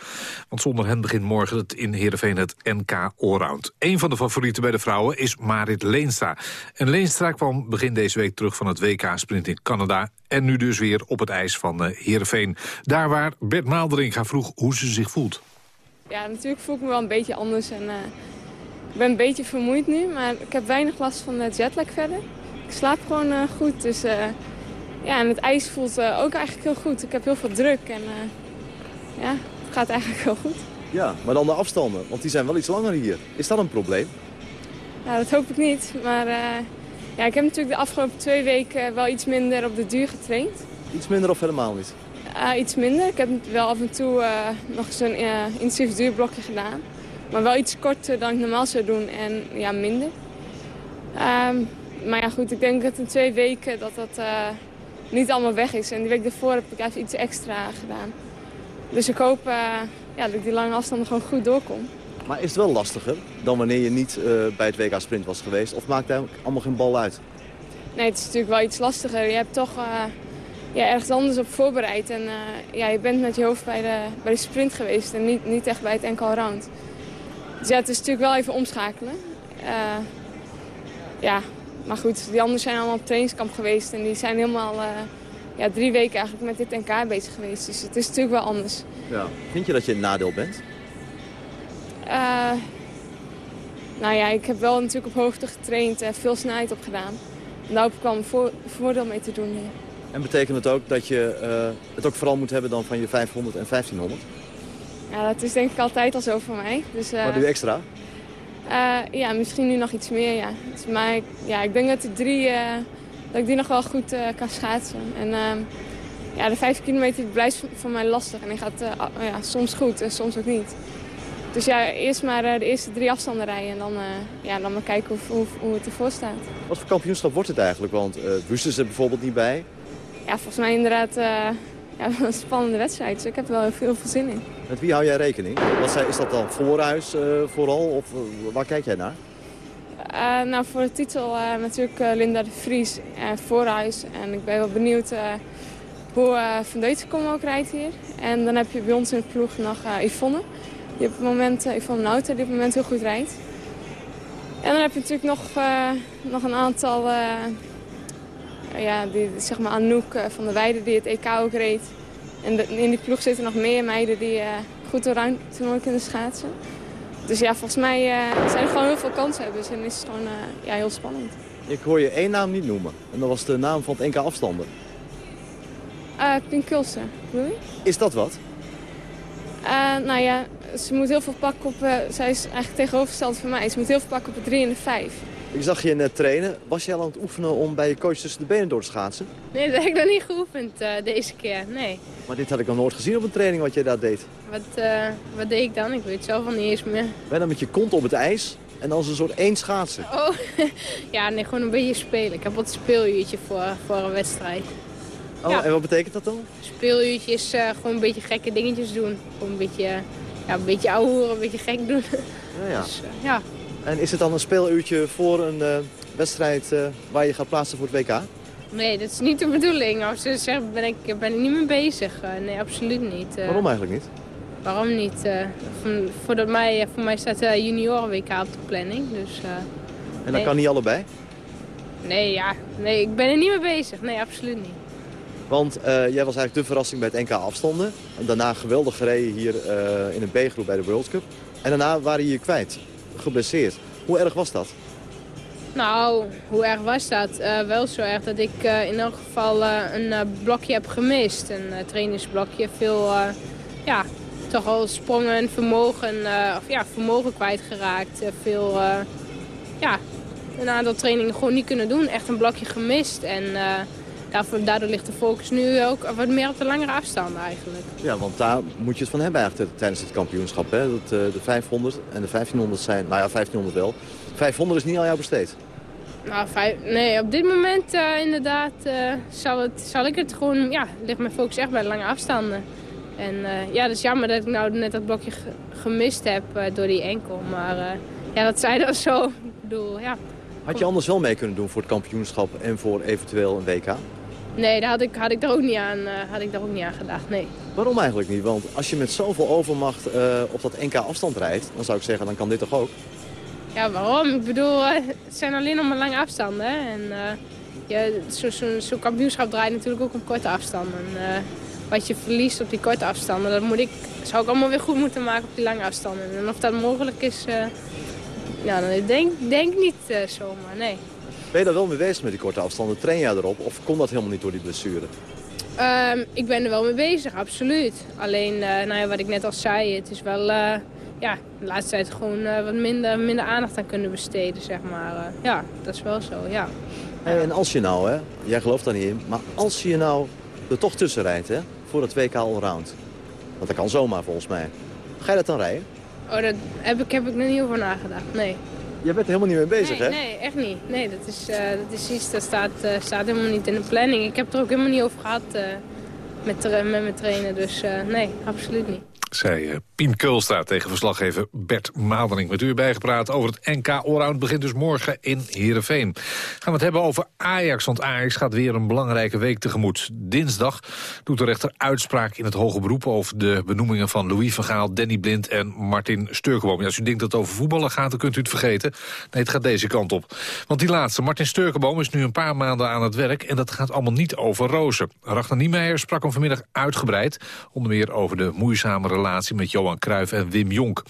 Want zonder hen begint morgen het in Heerenveen het NK Allround. Een van de favorieten bij de vrouwen is Marit Leenstra. En Leenstra kwam begin deze week terug van het WK-sprint in Canada... En nu dus weer op het ijs van uh, Heerenveen. Daar waar Bert Maalderinga vroeg hoe ze zich voelt. Ja, natuurlijk voel ik me wel een beetje anders. En, uh, ik ben een beetje vermoeid nu, maar ik heb weinig last van de jetlag verder. Ik slaap gewoon uh, goed, dus ja, en het ijs voelt ook eigenlijk heel goed. Ik heb heel veel druk en ja, het gaat eigenlijk heel goed. Ja, maar dan de afstanden, want die zijn wel iets langer hier. Is dat een probleem? Ja, dat hoop ik niet, maar ja, ik heb natuurlijk de afgelopen twee weken wel iets minder op de duur getraind. Iets minder of helemaal niet? Eh, iets minder. Ik heb wel af en toe eh, nog zo'n uh, intensief duurblokje gedaan. Maar wel iets korter dan ik normaal zou doen en ja, minder. Ehm, maar ja, goed, ik denk dat in twee weken dat dat niet allemaal weg is. En die week daarvoor heb ik even iets extra gedaan. Dus ik hoop ja, dat ik die lange afstanden gewoon goed doorkom. Maar is het wel lastiger dan wanneer je niet eh, bij het WK Sprint was geweest? Of maakt het allemaal geen bal uit? Nee, het is natuurlijk wel iets lastiger. Je hebt toch eh, ja, ergens anders op voorbereid. En eh, ja, je bent met je hoofd bij de, bij de sprint geweest en niet, niet echt bij het enkel round. Dus ja, het is natuurlijk wel even omschakelen. Ja, maar goed, die anderen zijn allemaal op trainingskamp geweest. En die zijn helemaal ja, drie weken eigenlijk met dit NK bezig geweest. Dus het is natuurlijk wel anders. Ja. Vind je dat je een nadeel bent? Eh, nou ja, ik heb wel natuurlijk op hoogte getraind en veel snelheid opgedaan. En daar wel een voor- voordeel mee te doen. En betekent het ook dat je eh, het ook vooral moet hebben dan van je 500 en 1500? Ja, dat is denk ik altijd al zo voor mij. Dus, eh, Maar nu extra? ja, misschien nu nog iets meer, ja. Dus, maar ik, ja, ik denk dat, de drie, dat ik die nog wel goed kan schaatsen. En ja, de vijf kilometer die blijft voor mij lastig. En die gaat ja, soms goed en soms ook niet. Dus ja, eerst maar eh, de eerste drie afstanden rijden. En dan, eh, ja, dan maar kijken hoe, hoe, hoe het ervoor staat. Wat voor kampioenschap wordt het eigenlijk? Want uh, Wust is er bijvoorbeeld niet bij. Ja, volgens mij inderdaad eh, ja, een spannende wedstrijd. Dus ik heb er wel heel veel, veel zin in. Met wie hou jij rekening? Wat is dat dan voorhuis uh, vooral? Of waar kijk jij naar? Uh, nou, voor de titel uh, natuurlijk uh, Linda de Vries en Voorhuis. En ik ben wel benieuwd hoe Van Deutenkom ook rijdt hier. En dan heb je bij ons in de ploeg nog Yvonne. Die op het moment, Yvonne Nauter, die op het moment heel goed rijdt. En dan heb je natuurlijk nog, nog een aantal... ja, die, zeg maar Anouk van der Weijden die het EK ook reed. En de, in die ploeg zitten nog meer meiden die goed door ruimte kunnen schaatsen. Dus ja, volgens mij uh, zijn er gewoon heel veel kanshebbers en is het gewoon uh, ja, heel spannend. Ik hoor je één naam niet noemen. En dat was de naam van het NK afstanden. Uh, Kulsen, bedoel je? Is dat wat? nou ja, ze moet heel veel pakken op... zij is eigenlijk tegenovergesteld van mij. Ze moet heel veel pakken op de 3 en de 5. Ik zag je net trainen. Was je al aan het oefenen om bij je coach tussen de benen door te schaatsen? Nee, dat heb ik nog niet geoefend deze keer, nee. Maar dit had ik nog nooit gezien op een training wat jij daar deed. Wat, uh, wat deed ik dan? Ik weet het zelf al niet eens meer. Dan met je kont op het ijs en als een soort één schaatsen? Oh, ja, nee, gewoon een beetje spelen. Ik heb wat speeluurtje voor, voor een wedstrijd. Oh, ja. en wat betekent dat dan? Speeluurtje is uh, gewoon een beetje gekke dingetjes doen. Gewoon een beetje, ja, een beetje ouwehoeren, een beetje gek doen. Ja, ja. Dus, uh, ja. En is het dan een speeluurtje voor een wedstrijd waar je gaat plaatsen voor het WK? Nee, dat is niet de bedoeling. Als ze zeggen, ben ik, ben ik niet mee bezig. Uh, nee, absoluut niet. Waarom eigenlijk niet? Waarom niet? Voor, voor, mij, voor mij staat de junioren WK op de planning. Dus, en dat nee. kan niet allebei? Nee, ja. Nee, ik ben er niet mee bezig. Nee, absoluut niet. Want jij was eigenlijk de verrassing bij het NK afstanden. En daarna geweldig gereden hier in een B-groep bij de World Cup. En daarna waren je kwijt, geblesseerd. Hoe erg was dat? Nou, hoe erg was dat? Uh, wel zo erg dat ik in elk geval een blokje heb gemist. Een trainingsblokje. Veel, ja, toch al sprongen en vermogen, of ja, vermogen kwijtgeraakt. veel, ja, een aantal trainingen gewoon niet kunnen doen. Echt een blokje gemist. En daarvoor, daardoor ligt de focus nu ook wat meer op de langere afstanden eigenlijk. Ja, want daar moet je het van hebben eigenlijk tijdens het kampioenschap. Hè? Dat, de 500 en de 1500 zijn, nou ja, 1500 wel. 500 is niet al jou besteed. Nou, vijf, nee, op dit moment uh, inderdaad uh, zal, het, zal ik het gewoon, ja, ligt mijn focus echt bij de lange afstanden. En uh, ja, dat is jammer dat ik nou net dat blokje gemist heb door die enkel. Maar ja, dat zei dat zo. Ik bedoel, ja. Had je anders wel mee kunnen doen voor het kampioenschap en voor eventueel een WK? Nee, daar had ik, had ik, daar, ook niet aan, had ik daar ook niet aan gedacht, nee. Waarom eigenlijk niet? Want als je met zoveel overmacht op dat NK afstand rijdt, dan zou ik zeggen, dan kan dit toch ook? Ja, waarom? Ik bedoel, uh, het zijn alleen nog maar lange afstanden. Hè? En uh, ja, zo'n zo, zo kampioenschap draait natuurlijk ook om korte afstanden. Uh, wat je verliest op die korte afstanden, dat moet ik, zou ik allemaal weer goed moeten maken op die lange afstanden. En of dat mogelijk is, ja, dan denk, denk niet zomaar, nee. Ben je daar wel mee bezig met die korte afstanden? Train jij erop of kon dat helemaal niet door die blessure? Um, ik ben er wel mee bezig, absoluut. Alleen, nou ja, wat ik net al zei, het is wel ja, de laatste tijd gewoon uh, wat minder, minder aandacht aan kunnen besteden, zeg maar. Ja, dat is wel zo, ja. Hey, en als je nou, hè, jij gelooft daar niet in, maar als je nou er toch tussen rijdt, hè, voor het WK Allround? Want dat kan zomaar volgens mij. Ga je dat dan rijden? Oh, daar heb ik, heb ik nog niet over nagedacht, nee. Je bent er helemaal niet mee bezig, nee, hè? Nee, echt niet. Nee, dat is, eh, dat is iets dat staat, eh, staat helemaal niet in de planning. Ik heb er ook helemaal niet over gehad eh, met, met mijn trainer. Dus nee, absoluut niet. Zei eh, Pien Kulsta tegen verslaggever Bert Madeling. Met u bijgepraat over het NK Allround. Begint dus morgen in Heerenveen. Gaan we het hebben over Ajax. Want Ajax gaat weer een belangrijke week tegemoet. Dinsdag doet de rechter uitspraak in het hoge beroep... over de benoemingen van Louis van Gaal, Danny Blind en Martin Sturkenboom. Als u denkt dat het over voetballen gaat, dan kunt u het vergeten. Nee, het gaat deze kant op. Want die laatste, Martin Sturkenboom, is nu een paar maanden aan het werk... en dat gaat allemaal niet over rozen. Ragnar Niemeyer sprak hem vanmiddag uitgebreid. Onder meer over de moeizame relatie met Johan Cruijff en Wim Jonk.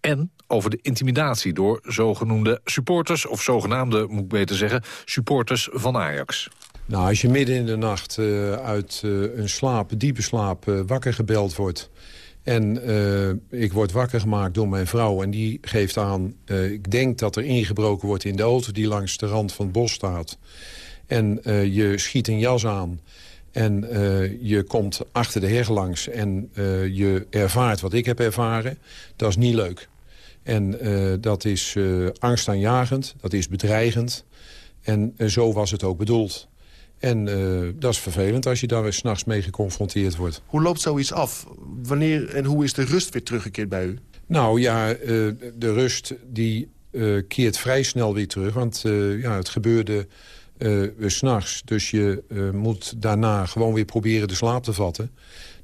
En over de intimidatie door zogenoemde supporters... of zogenaamde, moet ik beter zeggen, supporters van Ajax. Nou, als je midden in de nacht eh, uit eh, een slaap, diepe slaap, eh, wakker gebeld wordt... en ik word wakker gemaakt door mijn vrouw en die geeft aan... ik denk dat er ingebroken wordt in de auto die langs de rand van het bos staat... en je schiet een jas aan en eh, je komt achter de heg langs... en eh, je ervaart wat ik heb ervaren, dat is niet leuk. En eh, dat is angstaanjagend, dat is bedreigend... En zo was het ook bedoeld. En dat is vervelend als je daar weer s'nachts mee geconfronteerd wordt. Hoe loopt zoiets af? Wanneer en hoe is de rust weer teruggekeerd bij u? Nou ja, de rust die keert vrij snel weer terug. Want ja, het gebeurde s'nachts. Dus je eh, moet daarna gewoon weer proberen de slaap te vatten.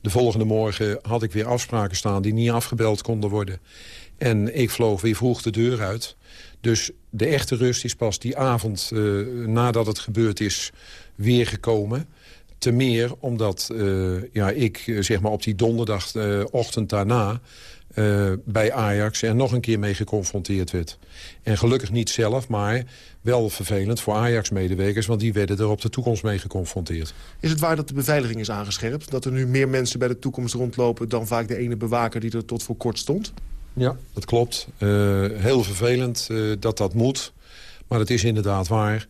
De volgende morgen had ik weer afspraken staan die niet afgebeld konden worden. En ik vloog weer vroeg de deur uit. Dus de echte rust is pas die avond nadat het gebeurd is weer gekomen. Te meer omdat ja, ik zeg maar op die donderdagochtend daarna... eh, bij Ajax er nog een keer mee geconfronteerd werd. En gelukkig niet zelf, maar wel vervelend voor Ajax-medewerkers... want die werden er op de toekomst mee geconfronteerd. Is het waar dat de beveiliging is aangescherpt? Dat er nu meer mensen bij de toekomst rondlopen... dan vaak de ene bewaker die er tot voor kort stond? Ja, dat klopt. Eh, heel vervelend eh, dat dat moet. Maar het is inderdaad waar.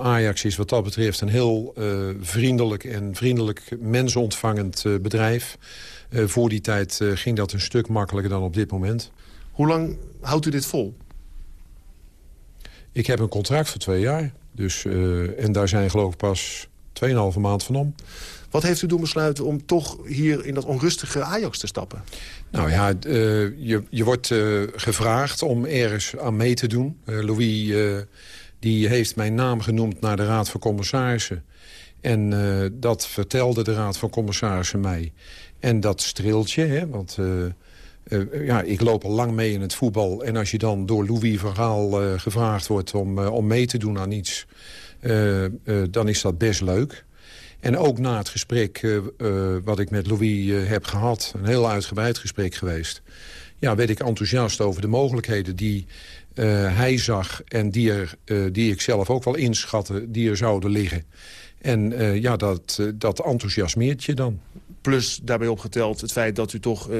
Ajax is wat dat betreft een heel vriendelijk en vriendelijk mensontvangend bedrijf. Eh, voor die tijd eh, ging dat een stuk makkelijker dan op dit moment. Hoe lang houdt u dit vol? Ik heb een contract voor twee jaar. Dus, eh, en daar zijn geloof ik pas 2,5 maand van om. Wat heeft u doen besluiten om toch hier in dat onrustige Ajax te stappen? Nou ja, je, je wordt gevraagd om ergens aan mee te doen. Louis die heeft mijn naam genoemd naar de Raad van Commissarissen. En eh, dat vertelde de Raad van Commissarissen mij. En dat streeltje, hè, want eh, eh, ja, ik loop al lang mee in het voetbal. En als je dan door Louis eh, gevraagd wordt om, om mee te doen aan iets... dan is dat best leuk. En ook na het gesprek wat ik met Louis heb gehad... een heel uitgebreid gesprek geweest... ja, werd ik enthousiast over de mogelijkheden die hij zag... en die, er, die ik zelf ook wel inschatte, die er zouden liggen. En eh, ja, dat, eh, dat enthousiasmeert je dan. Plus daarbij opgeteld het feit dat u toch eh,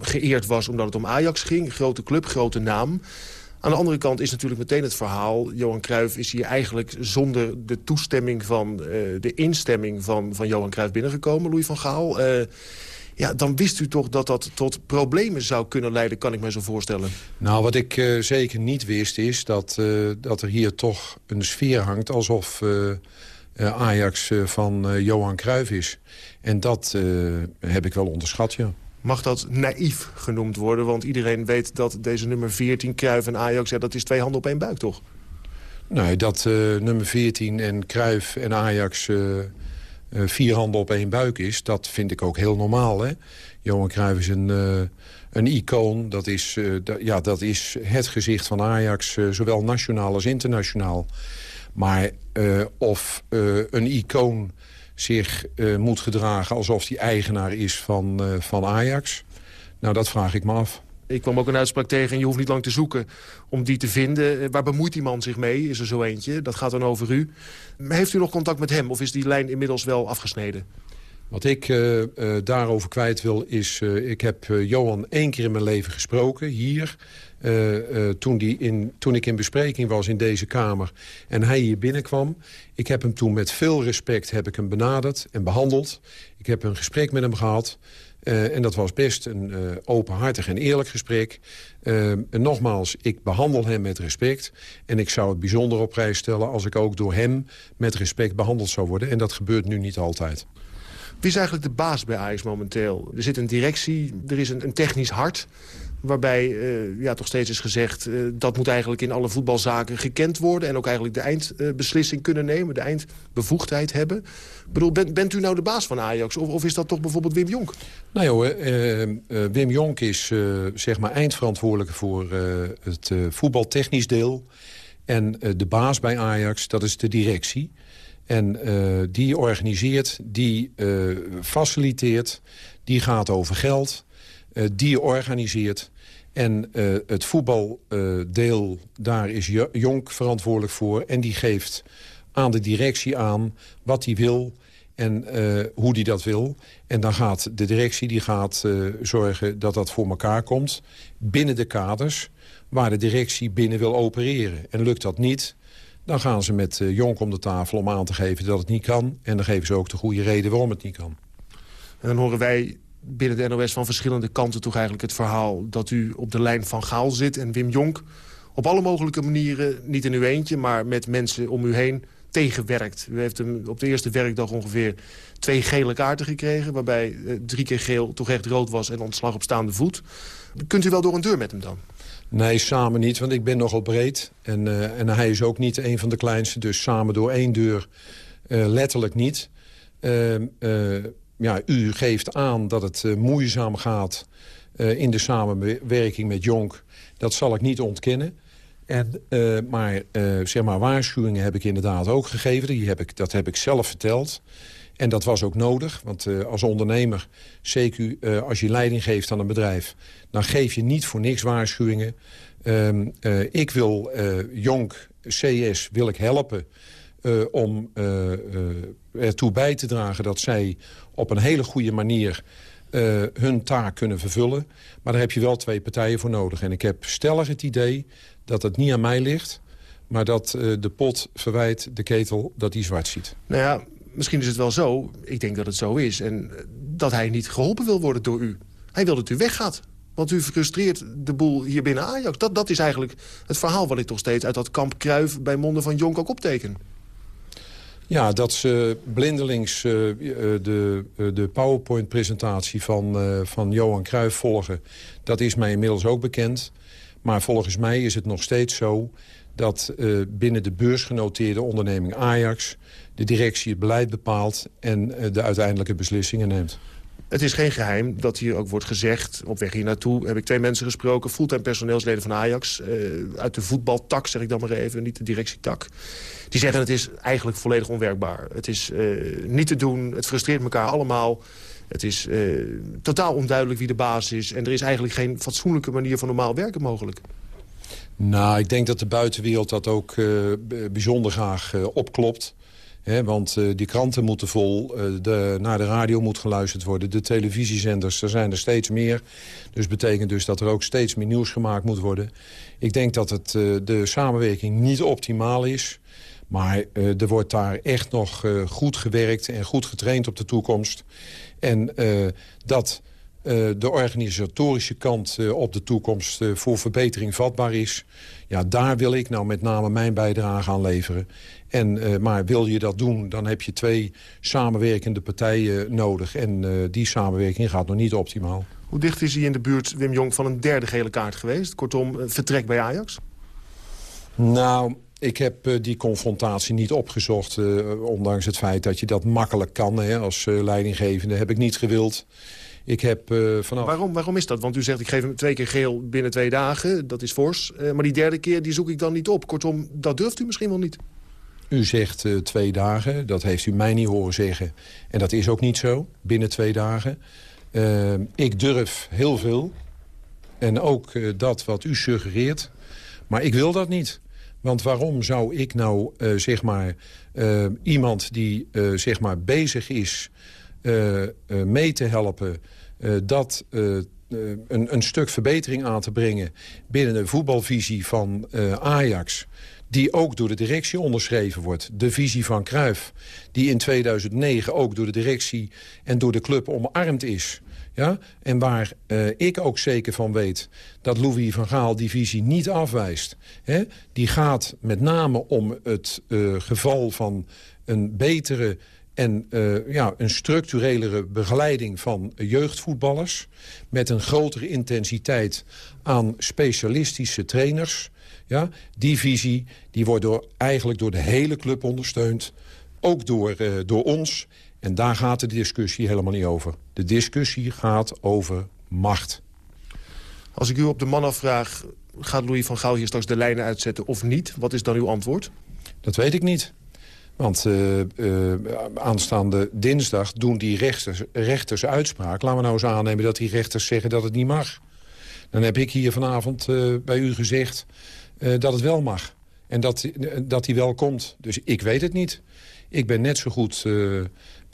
geëerd was omdat het om Ajax ging. Grote club, grote naam. Aan de andere kant is natuurlijk meteen het verhaal... Johan Cruijff is hier eigenlijk zonder de toestemming van... de instemming van, van Johan Cruijff binnengekomen, Louis van Gaal. Ja, dan wist u toch dat dat tot problemen zou kunnen leiden, kan ik me zo voorstellen. Nou, wat ik zeker niet wist is dat, dat er hier toch een sfeer hangt... alsof Ajax eh, van eh, Johan Cruijff is. En dat eh, heb ik wel onderschat, ja. Mag dat naïef genoemd worden? Want iedereen weet dat deze nummer 14, Cruijff en Ajax... Ja, dat is twee handen op één buik, toch? Nee, dat eh, nummer 14 en Cruijff en Ajax eh, eh, vier handen op één buik is... dat vind ik ook heel normaal, hè. Johan Cruijff is een, eh, een icoon. Dat is, eh, ja, dat is het gezicht van Ajax, eh, zowel nationaal als internationaal. Maar eh, of eh, een icoon zich eh, moet gedragen alsof hij eigenaar is van, van Ajax... nou, dat vraag ik me af. Ik kwam ook een uitspraak tegen en je hoeft niet lang te zoeken om die te vinden. Waar bemoeit die man zich mee? Is er zo eentje? Dat gaat dan over u. Heeft u nog contact met hem of is die lijn inmiddels wel afgesneden? Wat ik uh, uh, daarover kwijt wil is... Uh, ik heb Johan één keer in mijn leven gesproken, hier... toen, die in, toen ik in bespreking was in deze kamer en hij hier binnenkwam. Ik heb hem toen met veel respect heb ik hem benaderd en behandeld. Ik heb een gesprek met hem gehad. Uh, en dat was best een openhartig en eerlijk gesprek. En nogmaals, ik behandel hem met respect. En ik zou het bijzonder op prijs stellen... als ik ook door hem met respect behandeld zou worden. En dat gebeurt nu niet altijd. Wie is eigenlijk de baas bij Ajax momenteel? Er zit een directie, er is een, een technisch hart... waarbij uh, ja, toch steeds is gezegd... Uh, dat moet eigenlijk in alle voetbalzaken gekend worden... en ook eigenlijk de eindbeslissing kunnen nemen, de eindbevoegdheid hebben. Ik bedoel, bent, bent u nou de baas van Ajax? Of, of is dat toch bijvoorbeeld Wim Jonk? Nou joh, uh, Wim Jonk is zeg maar eindverantwoordelijk voor het voetbaltechnisch deel... En de baas bij Ajax, dat is de directie. En die organiseert, die faciliteert, die gaat over geld, die organiseert. En het voetbaldeel, daar is Jonk verantwoordelijk voor. En die geeft aan de directie aan wat hij wil en hoe die dat wil. En dan gaat de directie die gaat, zorgen dat dat voor elkaar komt... binnen de kaders waar de directie binnen wil opereren. En lukt dat niet, dan gaan ze met Jonk om de tafel om aan te geven dat het niet kan. En dan geven ze ook de goede reden waarom het niet kan. En dan horen wij binnen de NOS van verschillende kanten toch eigenlijk het verhaal... dat u op de lijn van Gaal zit en Wim Jonk op alle mogelijke manieren... niet in uw eentje, maar met mensen om u heen tegenwerkt. U heeft hem op de eerste werkdag ongeveer twee gele kaarten gekregen... waarbij eh, drie keer geel toch echt rood was en ontslag op staande voet. Kunt u wel door een deur met hem dan? Nee, samen niet, want ik ben nogal breed. En, uh, en hij is ook niet een van de kleinste. Dus samen door één deur uh, letterlijk niet. Uh, ja, u geeft aan dat het moeizaam gaat in de samenwerking met Jonk. Dat zal ik niet ontkennen. En, maar, zeg maar waarschuwingen heb ik inderdaad ook gegeven. Die heb ik, dat heb ik zelf verteld. En dat was ook nodig, want uh, als ondernemer, zeker uh, als je leiding geeft aan een bedrijf... dan geef je niet voor niks waarschuwingen. Uh, ik wil Jonk CS wil ik helpen om ertoe bij te dragen... dat zij op een hele goede manier hun taak kunnen vervullen. Maar daar heb je wel twee partijen voor nodig. En ik heb stellig het idee dat het niet aan mij ligt... maar dat de pot verwijt de ketel dat die zwart ziet. Nou ja, misschien is het wel zo, ik denk dat het zo is... en dat hij niet geholpen wil worden door u. Hij wil dat u weggaat. Want u frustreert de boel hier binnen Ajax. Dat, dat is eigenlijk het verhaal wat ik toch steeds uit dat kamp Kruif... bij monden van Jonk ook opteken. Ja, dat ze blindelings uh, de, de PowerPoint-presentatie van, van Johan Cruijff volgen... dat is mij inmiddels ook bekend. Maar volgens mij is het nog steeds zo dat binnen de beursgenoteerde onderneming Ajax de directie het beleid bepaalt en eh, de uiteindelijke beslissingen neemt. Het is geen geheim dat hier ook wordt gezegd... op weg hier naartoe heb ik twee mensen gesproken... fulltime personeelsleden van Ajax. Uit de voetbaltak, zeg ik dan maar even, niet de directietak. Die zeggen het is eigenlijk volledig onwerkbaar. Het is uh, niet te doen, het frustreert elkaar allemaal. Het is uh, totaal onduidelijk wie de baas is. En er is eigenlijk geen fatsoenlijke manier van normaal werken mogelijk. Nou, ik denk dat de buitenwereld dat ook bijzonder graag opklopt want die kranten moeten vol, de, naar de radio moet geluisterd worden. De televisiezenders, er zijn er steeds meer. Dus betekent dus dat er ook steeds meer nieuws gemaakt moet worden. Ik denk dat het, de samenwerking niet optimaal is. Maar er wordt daar echt nog goed gewerkt en goed getraind op de toekomst. En dat de organisatorische kant op de toekomst voor verbetering vatbaar is... ja, daar wil ik nou met name mijn bijdrage aan leveren. En, maar wil je dat doen, dan heb je twee samenwerkende partijen nodig. En die samenwerking gaat nog niet optimaal. Hoe dicht is hij in de buurt, Wim Jong, van een derde gele kaart geweest? Kortom, vertrek bij Ajax? Nou, ik heb uh, die confrontatie niet opgezocht. ondanks het feit dat je dat makkelijk kan hè, als leidinggevende. Heb ik niet gewild. Ik heb vanaf... Waarom, waarom is dat? Want u zegt, ik geef hem twee keer geel binnen twee dagen. Dat is fors. maar die derde keer, die zoek ik dan niet op. Kortom, dat durft u misschien wel niet. U zegt twee dagen, dat heeft u mij niet horen zeggen. En dat is ook niet zo, binnen twee dagen. Ik durf heel veel. En ook dat wat u suggereert. Maar ik wil dat niet. Want waarom zou ik nou, zeg maar, iemand die zeg maar bezig is... eh, eh, mee te helpen... eh, dat eh, een, een stuk verbetering aan te brengen... binnen de voetbalvisie van eh, Ajax die ook door de directie onderschreven wordt. De visie van Cruijff, die in 2009 ook door de directie en door de club omarmd is. Ja? En waar eh, ik ook zeker van weet dat Louis van Gaal die visie niet afwijst. Hè? Die gaat met name om het eh, geval van een betere en eh, ja, een structurelere begeleiding van jeugdvoetballers... met een grotere intensiteit aan specialistische trainers. Ja, die visie die wordt door, eigenlijk door de hele club ondersteund. Ook door, door ons. En daar gaat de discussie helemaal niet over. De discussie gaat over macht. Als ik u op de man afvraag, gaat Louis van Gaal hier straks de lijnen uitzetten of niet? Wat is dan uw antwoord? Dat weet ik niet. Want eh, eh, aanstaande dinsdag doen die rechters, rechters uitspraak. Laten we nou eens aannemen dat die rechters zeggen dat het niet mag. Dan heb ik hier vanavond eh, bij u gezegd dat het wel mag. En dat, dat hij wel komt. Dus ik weet het niet. Ik ben net zo goed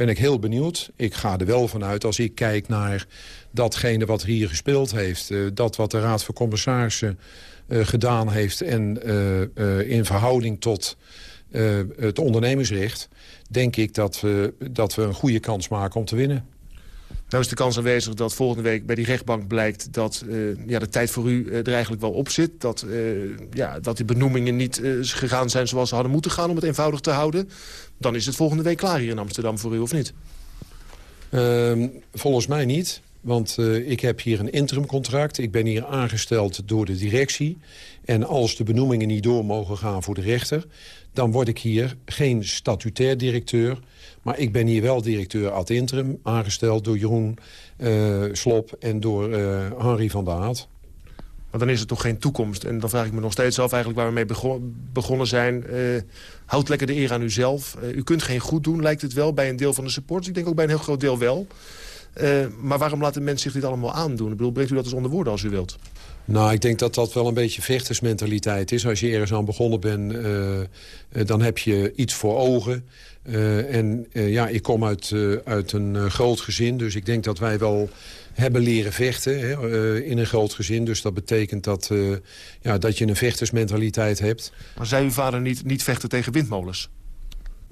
ben ik heel benieuwd. Ik ga er wel vanuit als ik kijk naar datgene wat er hier gespeeld heeft. eh, dat wat de Raad van Commissarissen eh, gedaan heeft... en eh, in verhouding tot het ondernemersrecht... denk ik dat we, dat we een goede kans maken om te winnen. Nou is de kans aanwezig dat volgende week bij die rechtbank blijkt... dat ja, de tijd voor u er eigenlijk wel op zit. Dat, eh, ja, dat die benoemingen niet gegaan zijn zoals ze hadden moeten gaan... om het eenvoudig te houden. Dan is het volgende week klaar hier in Amsterdam voor u, of niet? Ehm, volgens mij niet. Want eh, ik heb hier een interimcontract. Ik ben hier aangesteld door de directie. En als de benoemingen niet door mogen gaan voor de rechter... dan word ik hier geen statutair directeur... maar ik ben hier wel directeur ad interim... aangesteld door Jeroen eh, Slop en door eh, Henry van der Haat. Maar dan is er toch geen toekomst. En dan vraag ik me nog steeds af eigenlijk waar we mee bego begonnen zijn. Eh, houd lekker de eer aan uzelf. Eh, u kunt geen goed doen, lijkt het wel, bij een deel van de supporters. Ik denk ook bij een heel groot deel wel. Eh, maar waarom laten mensen zich dit allemaal aandoen? Ik bedoel, brengt u dat eens onder woorden als u wilt? Nou, ik denk dat dat wel een beetje vechtersmentaliteit is. Als je ergens aan begonnen bent, dan heb je iets voor ogen. En ja, ik kom uit, uit een groot gezin, dus ik denk dat wij wel hebben leren vechten hè, eh, in een groot gezin. Dus dat betekent dat, eh, ja, dat je een vechtersmentaliteit hebt. Maar zei uw vader niet, niet vechten tegen windmolens?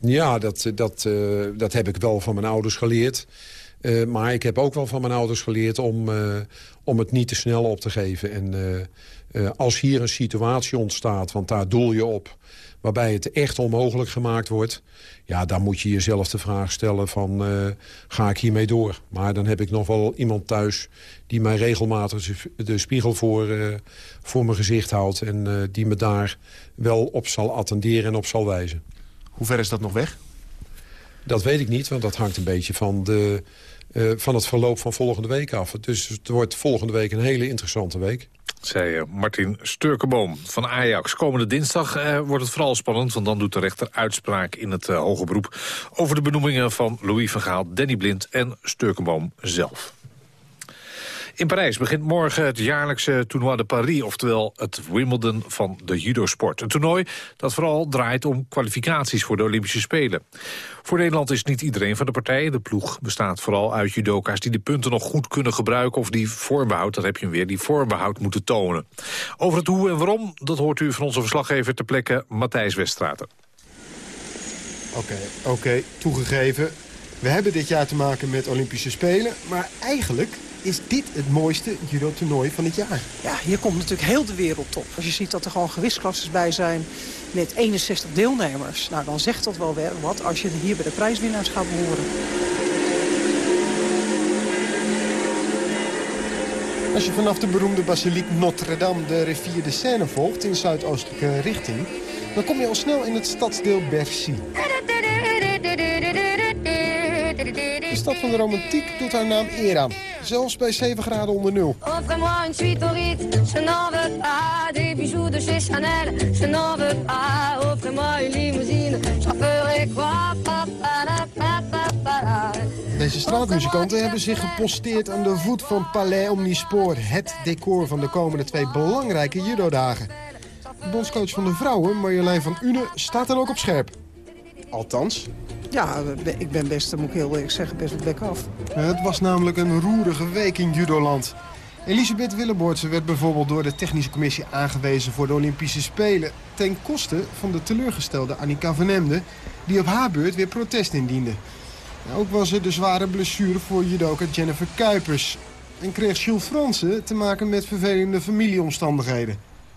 Ja, dat, dat, eh, dat heb ik wel van mijn ouders geleerd. Maar ik heb ook wel van mijn ouders geleerd om, om het niet te snel op te geven. En als hier een situatie ontstaat, want daar doel je op... waarbij het echt onmogelijk gemaakt wordt... ja, dan moet je jezelf de vraag stellen van, eh, ga ik hiermee door? Maar dan heb ik nog wel iemand thuis die mij regelmatig de spiegel voor, eh, voor mijn gezicht houdt... en eh, die me daar wel op zal attenderen en op zal wijzen. Hoe ver is dat nog weg? Dat weet ik niet, want dat hangt een beetje van, de, eh, van het verloop van volgende week af. Dus het wordt volgende week een hele interessante week. Zei eh, Martin Sturkenboom van Ajax. Komende dinsdag eh, wordt het vooral spannend... want dan doet de rechter uitspraak in het uh, hoge beroep... over de benoemingen van Louis van Gaal, Danny Blind en Sturkenboom zelf. In Parijs begint morgen het jaarlijkse Tournoi de Paris... oftewel het Wimbledon van de judosport. Een toernooi dat vooral draait om kwalificaties voor de Olympische Spelen. Voor Nederland is niet iedereen van de partij. De ploeg bestaat vooral uit judoka's die de punten nog goed kunnen gebruiken... of die vormbehoud, dat heb je hem weer, die vormbehoud moeten tonen. Over het hoe en waarom, dat hoort u van onze verslaggever ter plekke Matthijs Weststraten. Oké, oké, toegegeven. We hebben dit jaar te maken met Olympische Spelen. Maar eigenlijk is dit het mooiste judo-toernooi van het jaar. Ja, hier komt natuurlijk heel de wereld op. Als je ziet dat er gewoon gewichtsklasses bij zijn met 61 deelnemers. Nou, dan zegt dat wel weer wat als je hier bij de prijswinnaars gaat behoren. Als je vanaf de beroemde basiliek Notre-Dame de rivier de Seine volgt in zuidoostelijke richting... dan kom je al snel in het stadsdeel Bercy. De stad van de romantiek doet haar naam eer aan. Zelfs bij 7 graden onder nul. Offrez-moi une suite au rite, je n'en veux pas Des bijoux de chez Chanel, je n'en veux pas Offrez-moi une limousine, j'en ferai quoi Pa, pa, da, pa, pa, pa, da. Deze straatmuzikanten hebben zich geposteerd aan de voet van Palais Omnisport. Het decor van de komende twee belangrijke judodagen. De bondscoach van de vrouwen, Marjolein van Une, staat dan ook op scherp. Althans. Ja, ik ben best, moet ik heel eerlijk zeggen, best wat bek af. Het was namelijk een roerige week in judoland. Elisabeth Willeboortse werd bijvoorbeeld door de technische commissie aangewezen voor de Olympische Spelen. Ten koste van de teleurgestelde Annika van Emden, die op haar beurt weer protest indiende. Ook was er de zware blessure voor judoka Jennifer Kuipers. En kreeg Jules Fransen te maken met vervelende familieomstandigheden.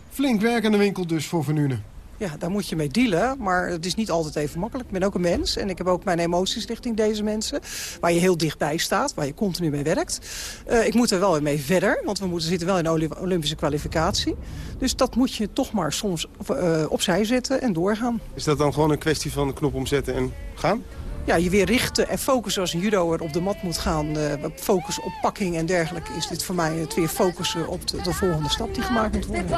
Flink werk aan de winkel dus voor Van. Ja, daar moet je mee dealen, maar het is niet altijd even makkelijk. Ik ben ook een mens en ik heb ook mijn emoties richting deze mensen... waar je heel dichtbij staat, waar je continu mee werkt. Uh, ik moet er wel mee verder, want we moeten, zitten wel in de Olympische kwalificatie. Dus dat moet je toch maar soms uh, opzij zetten en doorgaan. Is dat dan gewoon een kwestie van knop omzetten en gaan? Ja, je weer richten en focussen als een judoer op de mat moet gaan. Uh, focus op pakking en dergelijke is dit voor mij het weer focussen op de, de volgende stap die gemaakt moet worden.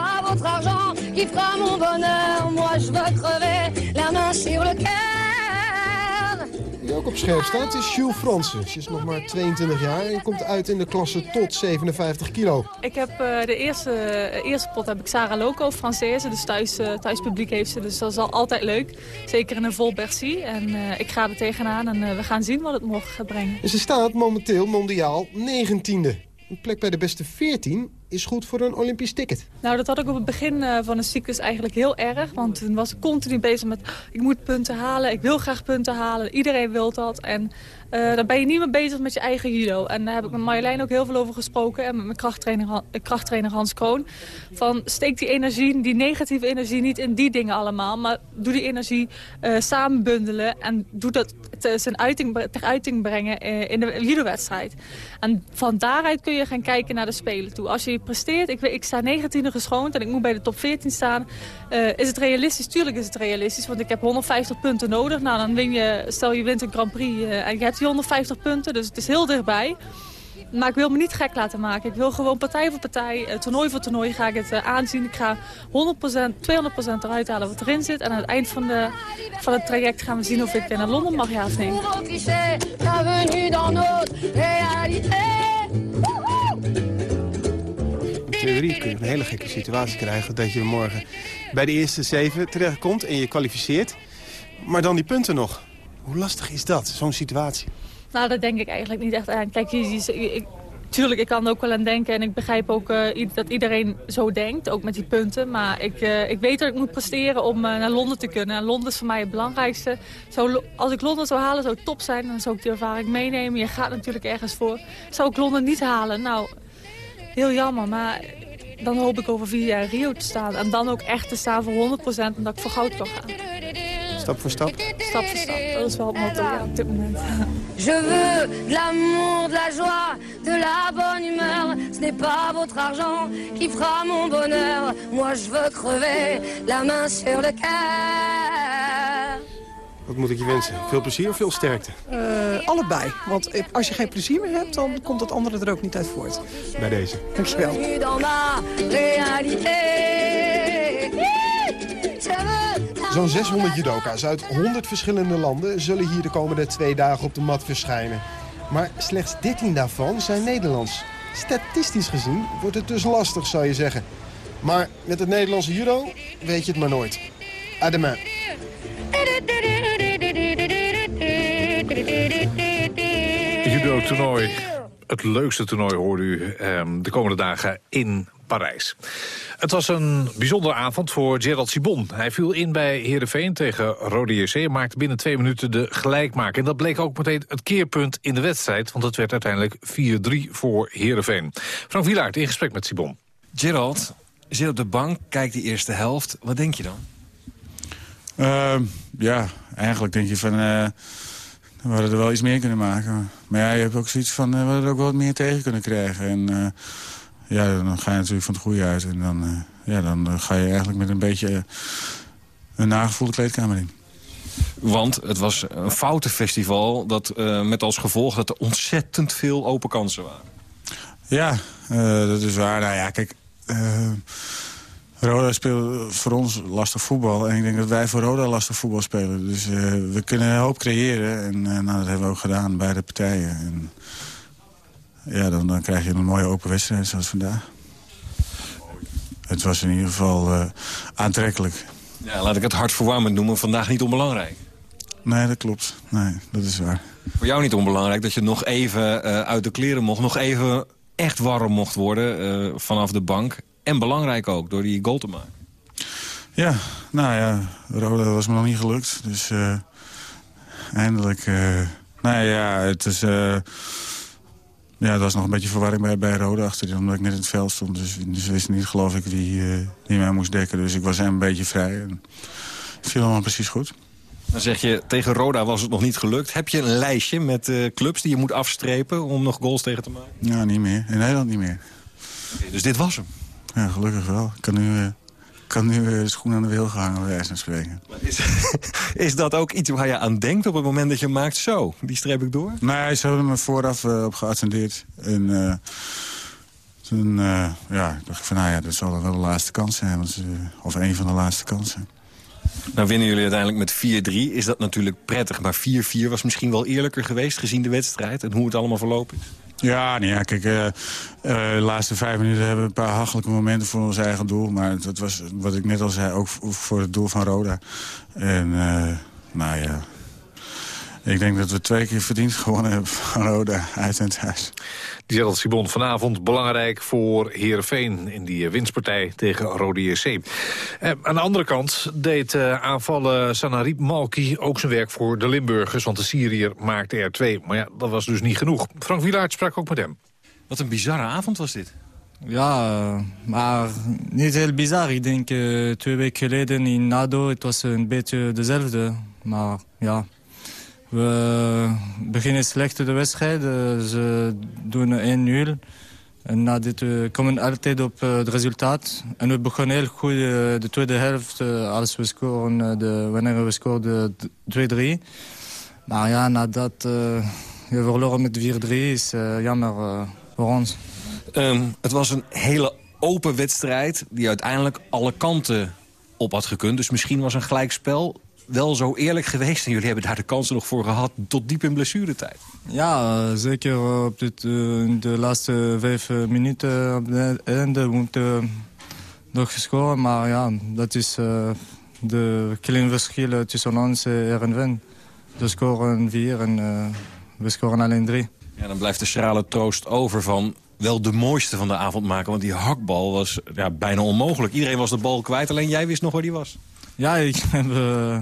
Die ook op scherp staat is Jules. Ze is nog maar 22 jaar en komt uit in de klasse tot 57 kilo. Ik heb uh, de eerste, uh, eerste pot heb ik Sarah Loco, Française. Dus thuis, uh, thuispubliek heeft ze. Dus dat is al altijd leuk. Zeker in een vol Bercy. En ik ga er tegenaan en we gaan zien wat het morgen gaat brengen. En ze staat momenteel mondiaal 19e. Een plek bij de beste 14 is goed voor een Olympisch ticket. Nou, dat had ik op het begin uh, van de cyclus eigenlijk heel erg. Want toen was ik continu bezig met, ik moet punten halen, ik wil graag punten halen. Iedereen wil dat. En uh, dan ben je niet meer bezig met je eigen judo. En daar heb ik met Marjolein ook heel veel over gesproken. En met mijn krachttrainer, krachttrainer Hans Kroon. Van steek die energie, die negatieve energie niet in die dingen allemaal. Maar doe die energie uh, samen bundelen. En doe dat zijn uiting, ter uiting brengen in de judo-wedstrijd. En van daaruit kun je gaan kijken naar de Spelen toe. Als je presteert, ik, ik sta 19e geschoond en ik moet bij de top 14 staan. Is het realistisch? Tuurlijk is het realistisch. Want ik heb 150 punten nodig. Nou, dan win je, stel je wint een Grand Prix en je hebt 150 punten, dus het is heel dichtbij. Maar ik wil me niet gek laten maken. Ik wil gewoon partij voor partij, uh, toernooi voor toernooi ga ik het uh, aanzien. Ik ga 100%, 200% eruit halen wat erin zit. En aan het eind van, de, van het traject gaan we zien of ik weer naar Londen mag, ja of nee. theorie kun je een hele gekke situatie krijgen... dat je morgen bij de eerste zeven terechtkomt en je kwalificeert. Maar dan die punten nog. Hoe lastig is dat, zo'n situatie? Nou, dat denk ik eigenlijk niet echt aan. Kijk, je, tuurlijk, ik kan er ook wel aan denken. En ik begrijp ook uh, dat iedereen zo denkt, ook met die punten. Maar ik, uh, ik weet dat ik moet presteren om uh, naar Londen te kunnen. En Londen is voor mij het belangrijkste. Zou, als ik Londen zou halen, zou het top zijn. Dan zou ik die ervaring meenemen. Je gaat natuurlijk ergens voor. Zou ik Londen niet halen? Nou, heel jammer. Maar dan hoop ik over vier jaar Rio te staan. En dan ook echt te staan voor 100% en dat ik voor goud kan gaan. Stap voor stap? Stap voor stap. Dat is wel het motto ja, op dit moment. Je veux de l'amour, de la joie, de la bonne humeur. Ce n'est pas votre argent qui fera mon bonheur. Moi je veux crever, la main sur le cœur. Wat moet ik je wensen? Veel plezier of veel sterkte? Uh, allebei. Want als je geen plezier meer hebt, dan komt het andere er ook niet uit voort. Bij deze. Dankjewel. Zo'n 600 judoka's uit 100 verschillende landen... zullen hier de komende twee dagen op de mat verschijnen. Maar slechts 13 daarvan zijn Nederlands. Statistisch gezien wordt het dus lastig, zou je zeggen. Maar met het Nederlandse judo weet je het maar nooit. Ademain. Judo-toernooi. Het leukste toernooi hoorde u um, de komende dagen in Parijs. Het was een bijzondere avond voor Gerald Sibon. Hij viel in bij Heerenveen tegen Rode JC en maakte binnen twee minuten de gelijkmaker. En dat bleek ook meteen het keerpunt in de wedstrijd, want het werd uiteindelijk 4-3 voor Heerenveen. Frank Wielaert in gesprek met Sibon. Gerald zit op de bank, kijkt de eerste helft. Wat denk je dan? Uh, ja, eigenlijk denk je van... Uh, we hadden er wel iets meer kunnen maken. Maar ja, je hebt ook zoiets van... Uh, we hadden er ook wel wat meer tegen kunnen krijgen. En uh, ja, dan ga je natuurlijk van het goede uit. En dan, ja, dan ga je eigenlijk met een beetje een nagevoelde kleedkamer in. Want het was een foutenfestival dat, met als gevolg dat er ontzettend veel open kansen waren. Ja, dat is waar. Nou ja, kijk... Roda speelt voor ons lastig voetbal. En ik denk dat wij voor Roda lastig voetbal spelen. Dus we kunnen een hoop creëren. En nou, dat hebben we ook gedaan, beide partijen. En, ja, dan, dan krijg je een mooie open wedstrijd zoals vandaag. Het was in ieder geval uh, aantrekkelijk. Ja, laat ik het hartverwarmend noemen. Vandaag niet onbelangrijk. Nee, dat klopt. Nee, dat is waar. Voor jou niet onbelangrijk dat je nog even uh, uit de kleren mocht. Nog even echt warm mocht worden uh, vanaf de bank. En belangrijk ook, door die goal te maken. Ja, nou ja, Roda was me nog niet gelukt. Dus eindelijk... nou ja, het is... Ja, er was nog een beetje verwarring bij, bij Rode achterin, omdat ik net in het veld stond. Dus, dus wist niet, geloof ik, wie, uh, wie mij moest dekken. Dus ik was een beetje vrij. En het viel allemaal precies goed. Dan zeg je, tegen Roda was het nog niet gelukt. Heb je een lijstje met uh, clubs die je moet afstrepen om nog goals tegen te maken? Ja, niet meer. In Nederland niet meer. Okay, dus dit was hem? Ja, gelukkig wel. Ik kan nu... Uh, kan nu de schoen aan de wil gehangen, bij wijze van spreken. Is, is, dat ook iets waar je aan denkt op het moment dat je maakt zo? Die streep ik door? Nee, ze hadden me vooraf uh, op geattendeerd. En uh, toen uh, ja, dacht ik van, nou ja, dat zal dan wel de laatste kans zijn. Want, of een van de laatste kansen. Nou winnen jullie uiteindelijk met 4-3. Is dat natuurlijk prettig. Maar 4-4 was misschien wel eerlijker geweest gezien de wedstrijd. En hoe het allemaal verlopen is. Ja, nee, ja kijk, uh, uh, de laatste vijf minuten hebben we een paar hachelijke momenten voor ons eigen doel. Maar dat was, wat ik net al zei, ook voor het doel van Roda. En, uh, nou ja, ik denk dat we twee keer verdiend gewonnen hebben van Roda uit en thuis. Die zegt Simon vanavond belangrijk voor Heerenveen in die winstpartij tegen Rode JC. Eh, aan de andere kant deed uh, aanvallen Sanarib Malki ook zijn werk voor de Limburgers. Want de Syriër maakte er twee. Maar ja, dat was dus niet genoeg. Frank Wielaert sprak ook met hem. Wat een bizarre avond was dit. Ja, maar niet heel bizar. Ik denk uh, twee weken geleden in NADO, het was een beetje dezelfde. Maar ja, we beginnen slecht de wedstrijd. Ze doen 1-0. En na dit we komen altijd op het resultaat. En we begonnen heel goed de tweede helft als we scoren, de, wanneer we scoren 2-3. Maar ja, nadat we verloren met 4-3 is uh, jammer voor ons. Um, het was een hele open wedstrijd die uiteindelijk alle kanten op had gekund. Dus misschien was een gelijkspel wel zo eerlijk geweest. En jullie hebben daar de kansen nog voor gehad tot diep in blessuretijd. Ja, zeker op dit, uh, de laatste vijf minuten op het einde moeten nog scoren. Maar ja, dat is uh, de kleine verschil tussen ons en Heerenveen. We scoren vier en uh, we scoren alleen drie. Ja, dan blijft de schrale troost over van wel de mooiste van de avond maken. Want die hakbal was ja, bijna onmogelijk. Iedereen was de bal kwijt, alleen jij wist nog waar die was. Ja, ik heb, uh,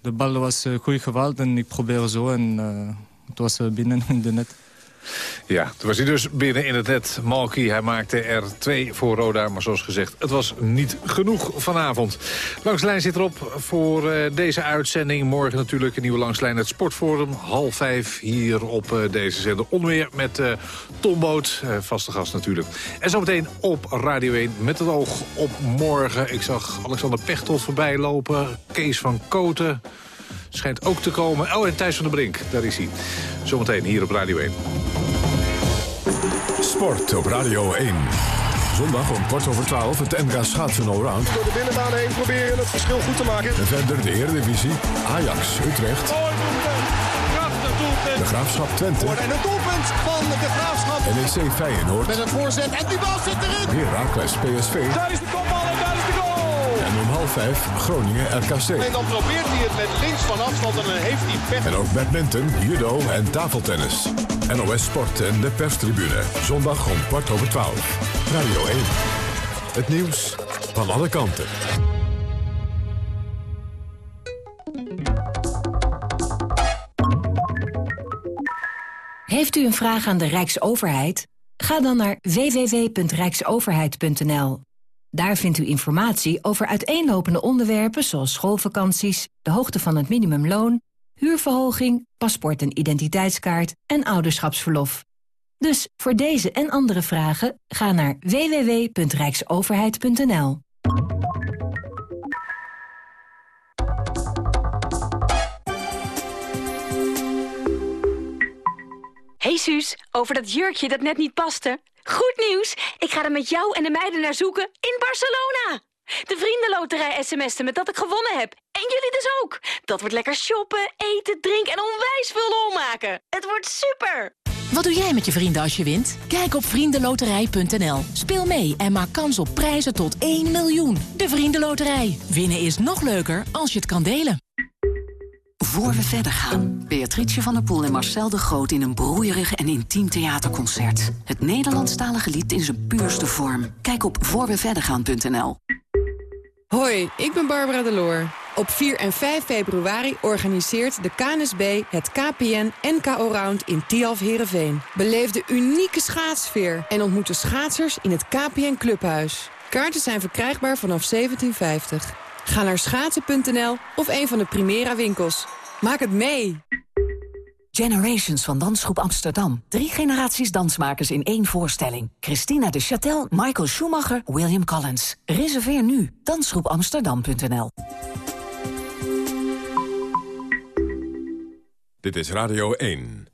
de bal was uh, goed gewald en ik probeerde zo en uh, het was binnen in de net. Ja, toen was hij dus binnen in het net. Malky, hij maakte er twee voor Roda. Maar zoals gezegd, het was niet genoeg vanavond. Langslijn zit erop voor uh, deze uitzending. Morgen natuurlijk een nieuwe Langslijn, het Sportforum. Half vijf hier op uh, deze zender. Onweer met uh, Tom Boot, vaste gast natuurlijk. En zometeen op Radio 1 met het oog op morgen. Ik zag Alexander Pechtold voorbij lopen. Kees van Koten schijnt ook te komen. Oh, en Thijs van der Brink, daar is hij. Zometeen hier op Radio 1. Sport op Radio 1. Zondag om kwart over twaalf het NK Schaatsen Allround. Door de binnenbaan heen proberen het verschil goed te maken. En verder de Eredivisie, Ajax, Utrecht. Oh, doelpunt. De Graafschap Twente. En het doelpunt van de Graafschap. NEC Feyenoord. Met een voorzet en die bal zit erin. Heracles PSV. Daar is de kopbal en daar half vijf Groningen RKC. En dan probeert hij het met links van afstand en dan heeft hij pech. En ook badminton, judo en tafeltennis. NOS Sport en de perstribune. Zondag om kwart over twaalf. Radio 1. Het nieuws van alle kanten. Heeft u een vraag aan de Rijksoverheid? Ga dan naar www.rijksoverheid.nl. Daar vindt u informatie over uiteenlopende onderwerpen zoals schoolvakanties, de hoogte van het minimumloon, huurverhoging, paspoort en identiteitskaart en ouderschapsverlof. Dus voor deze en andere vragen ga naar www.rijksoverheid.nl. Hey Suus, over dat jurkje dat net niet paste. Goed nieuws, ik ga er met jou en de meiden naar zoeken in Barcelona. De vriendenloterij sms'en met dat ik gewonnen heb. En jullie dus ook. Dat wordt lekker shoppen, eten, drinken en onwijs veel lol maken. Het wordt super! Wat doe jij met je vrienden als je wint? Kijk op vriendenloterij.nl. Speel mee en maak kans op prijzen tot 1 miljoen. De Vriendenloterij. Winnen is nog leuker als je het kan delen. Voor we verder gaan, Beatrice van der Poel en Marcel de Groot... in een broeierig en intiem theaterconcert. Het Nederlandstalige lied in zijn puurste vorm. Kijk op voorweverdergaan.nl. Hoi, ik ben Barbara Deloor. Op 4 en 5 februari organiseert de KNSB het KPN NKO Round in Tialf Herenveen. Beleef de unieke schaatsfeer en ontmoet de schaatsers in het KPN Clubhuis. Kaarten zijn verkrijgbaar vanaf 1750. Ga naar schaatsen.nl of een van de Primera winkels. Maak het mee! Generations van Dansgroep Amsterdam. Drie generaties dansmakers in één voorstelling. Christina de Châtel, Michael Schumacher, William Collins. Reserveer nu. Dansgroepamsterdam.nl Dit is Radio 1.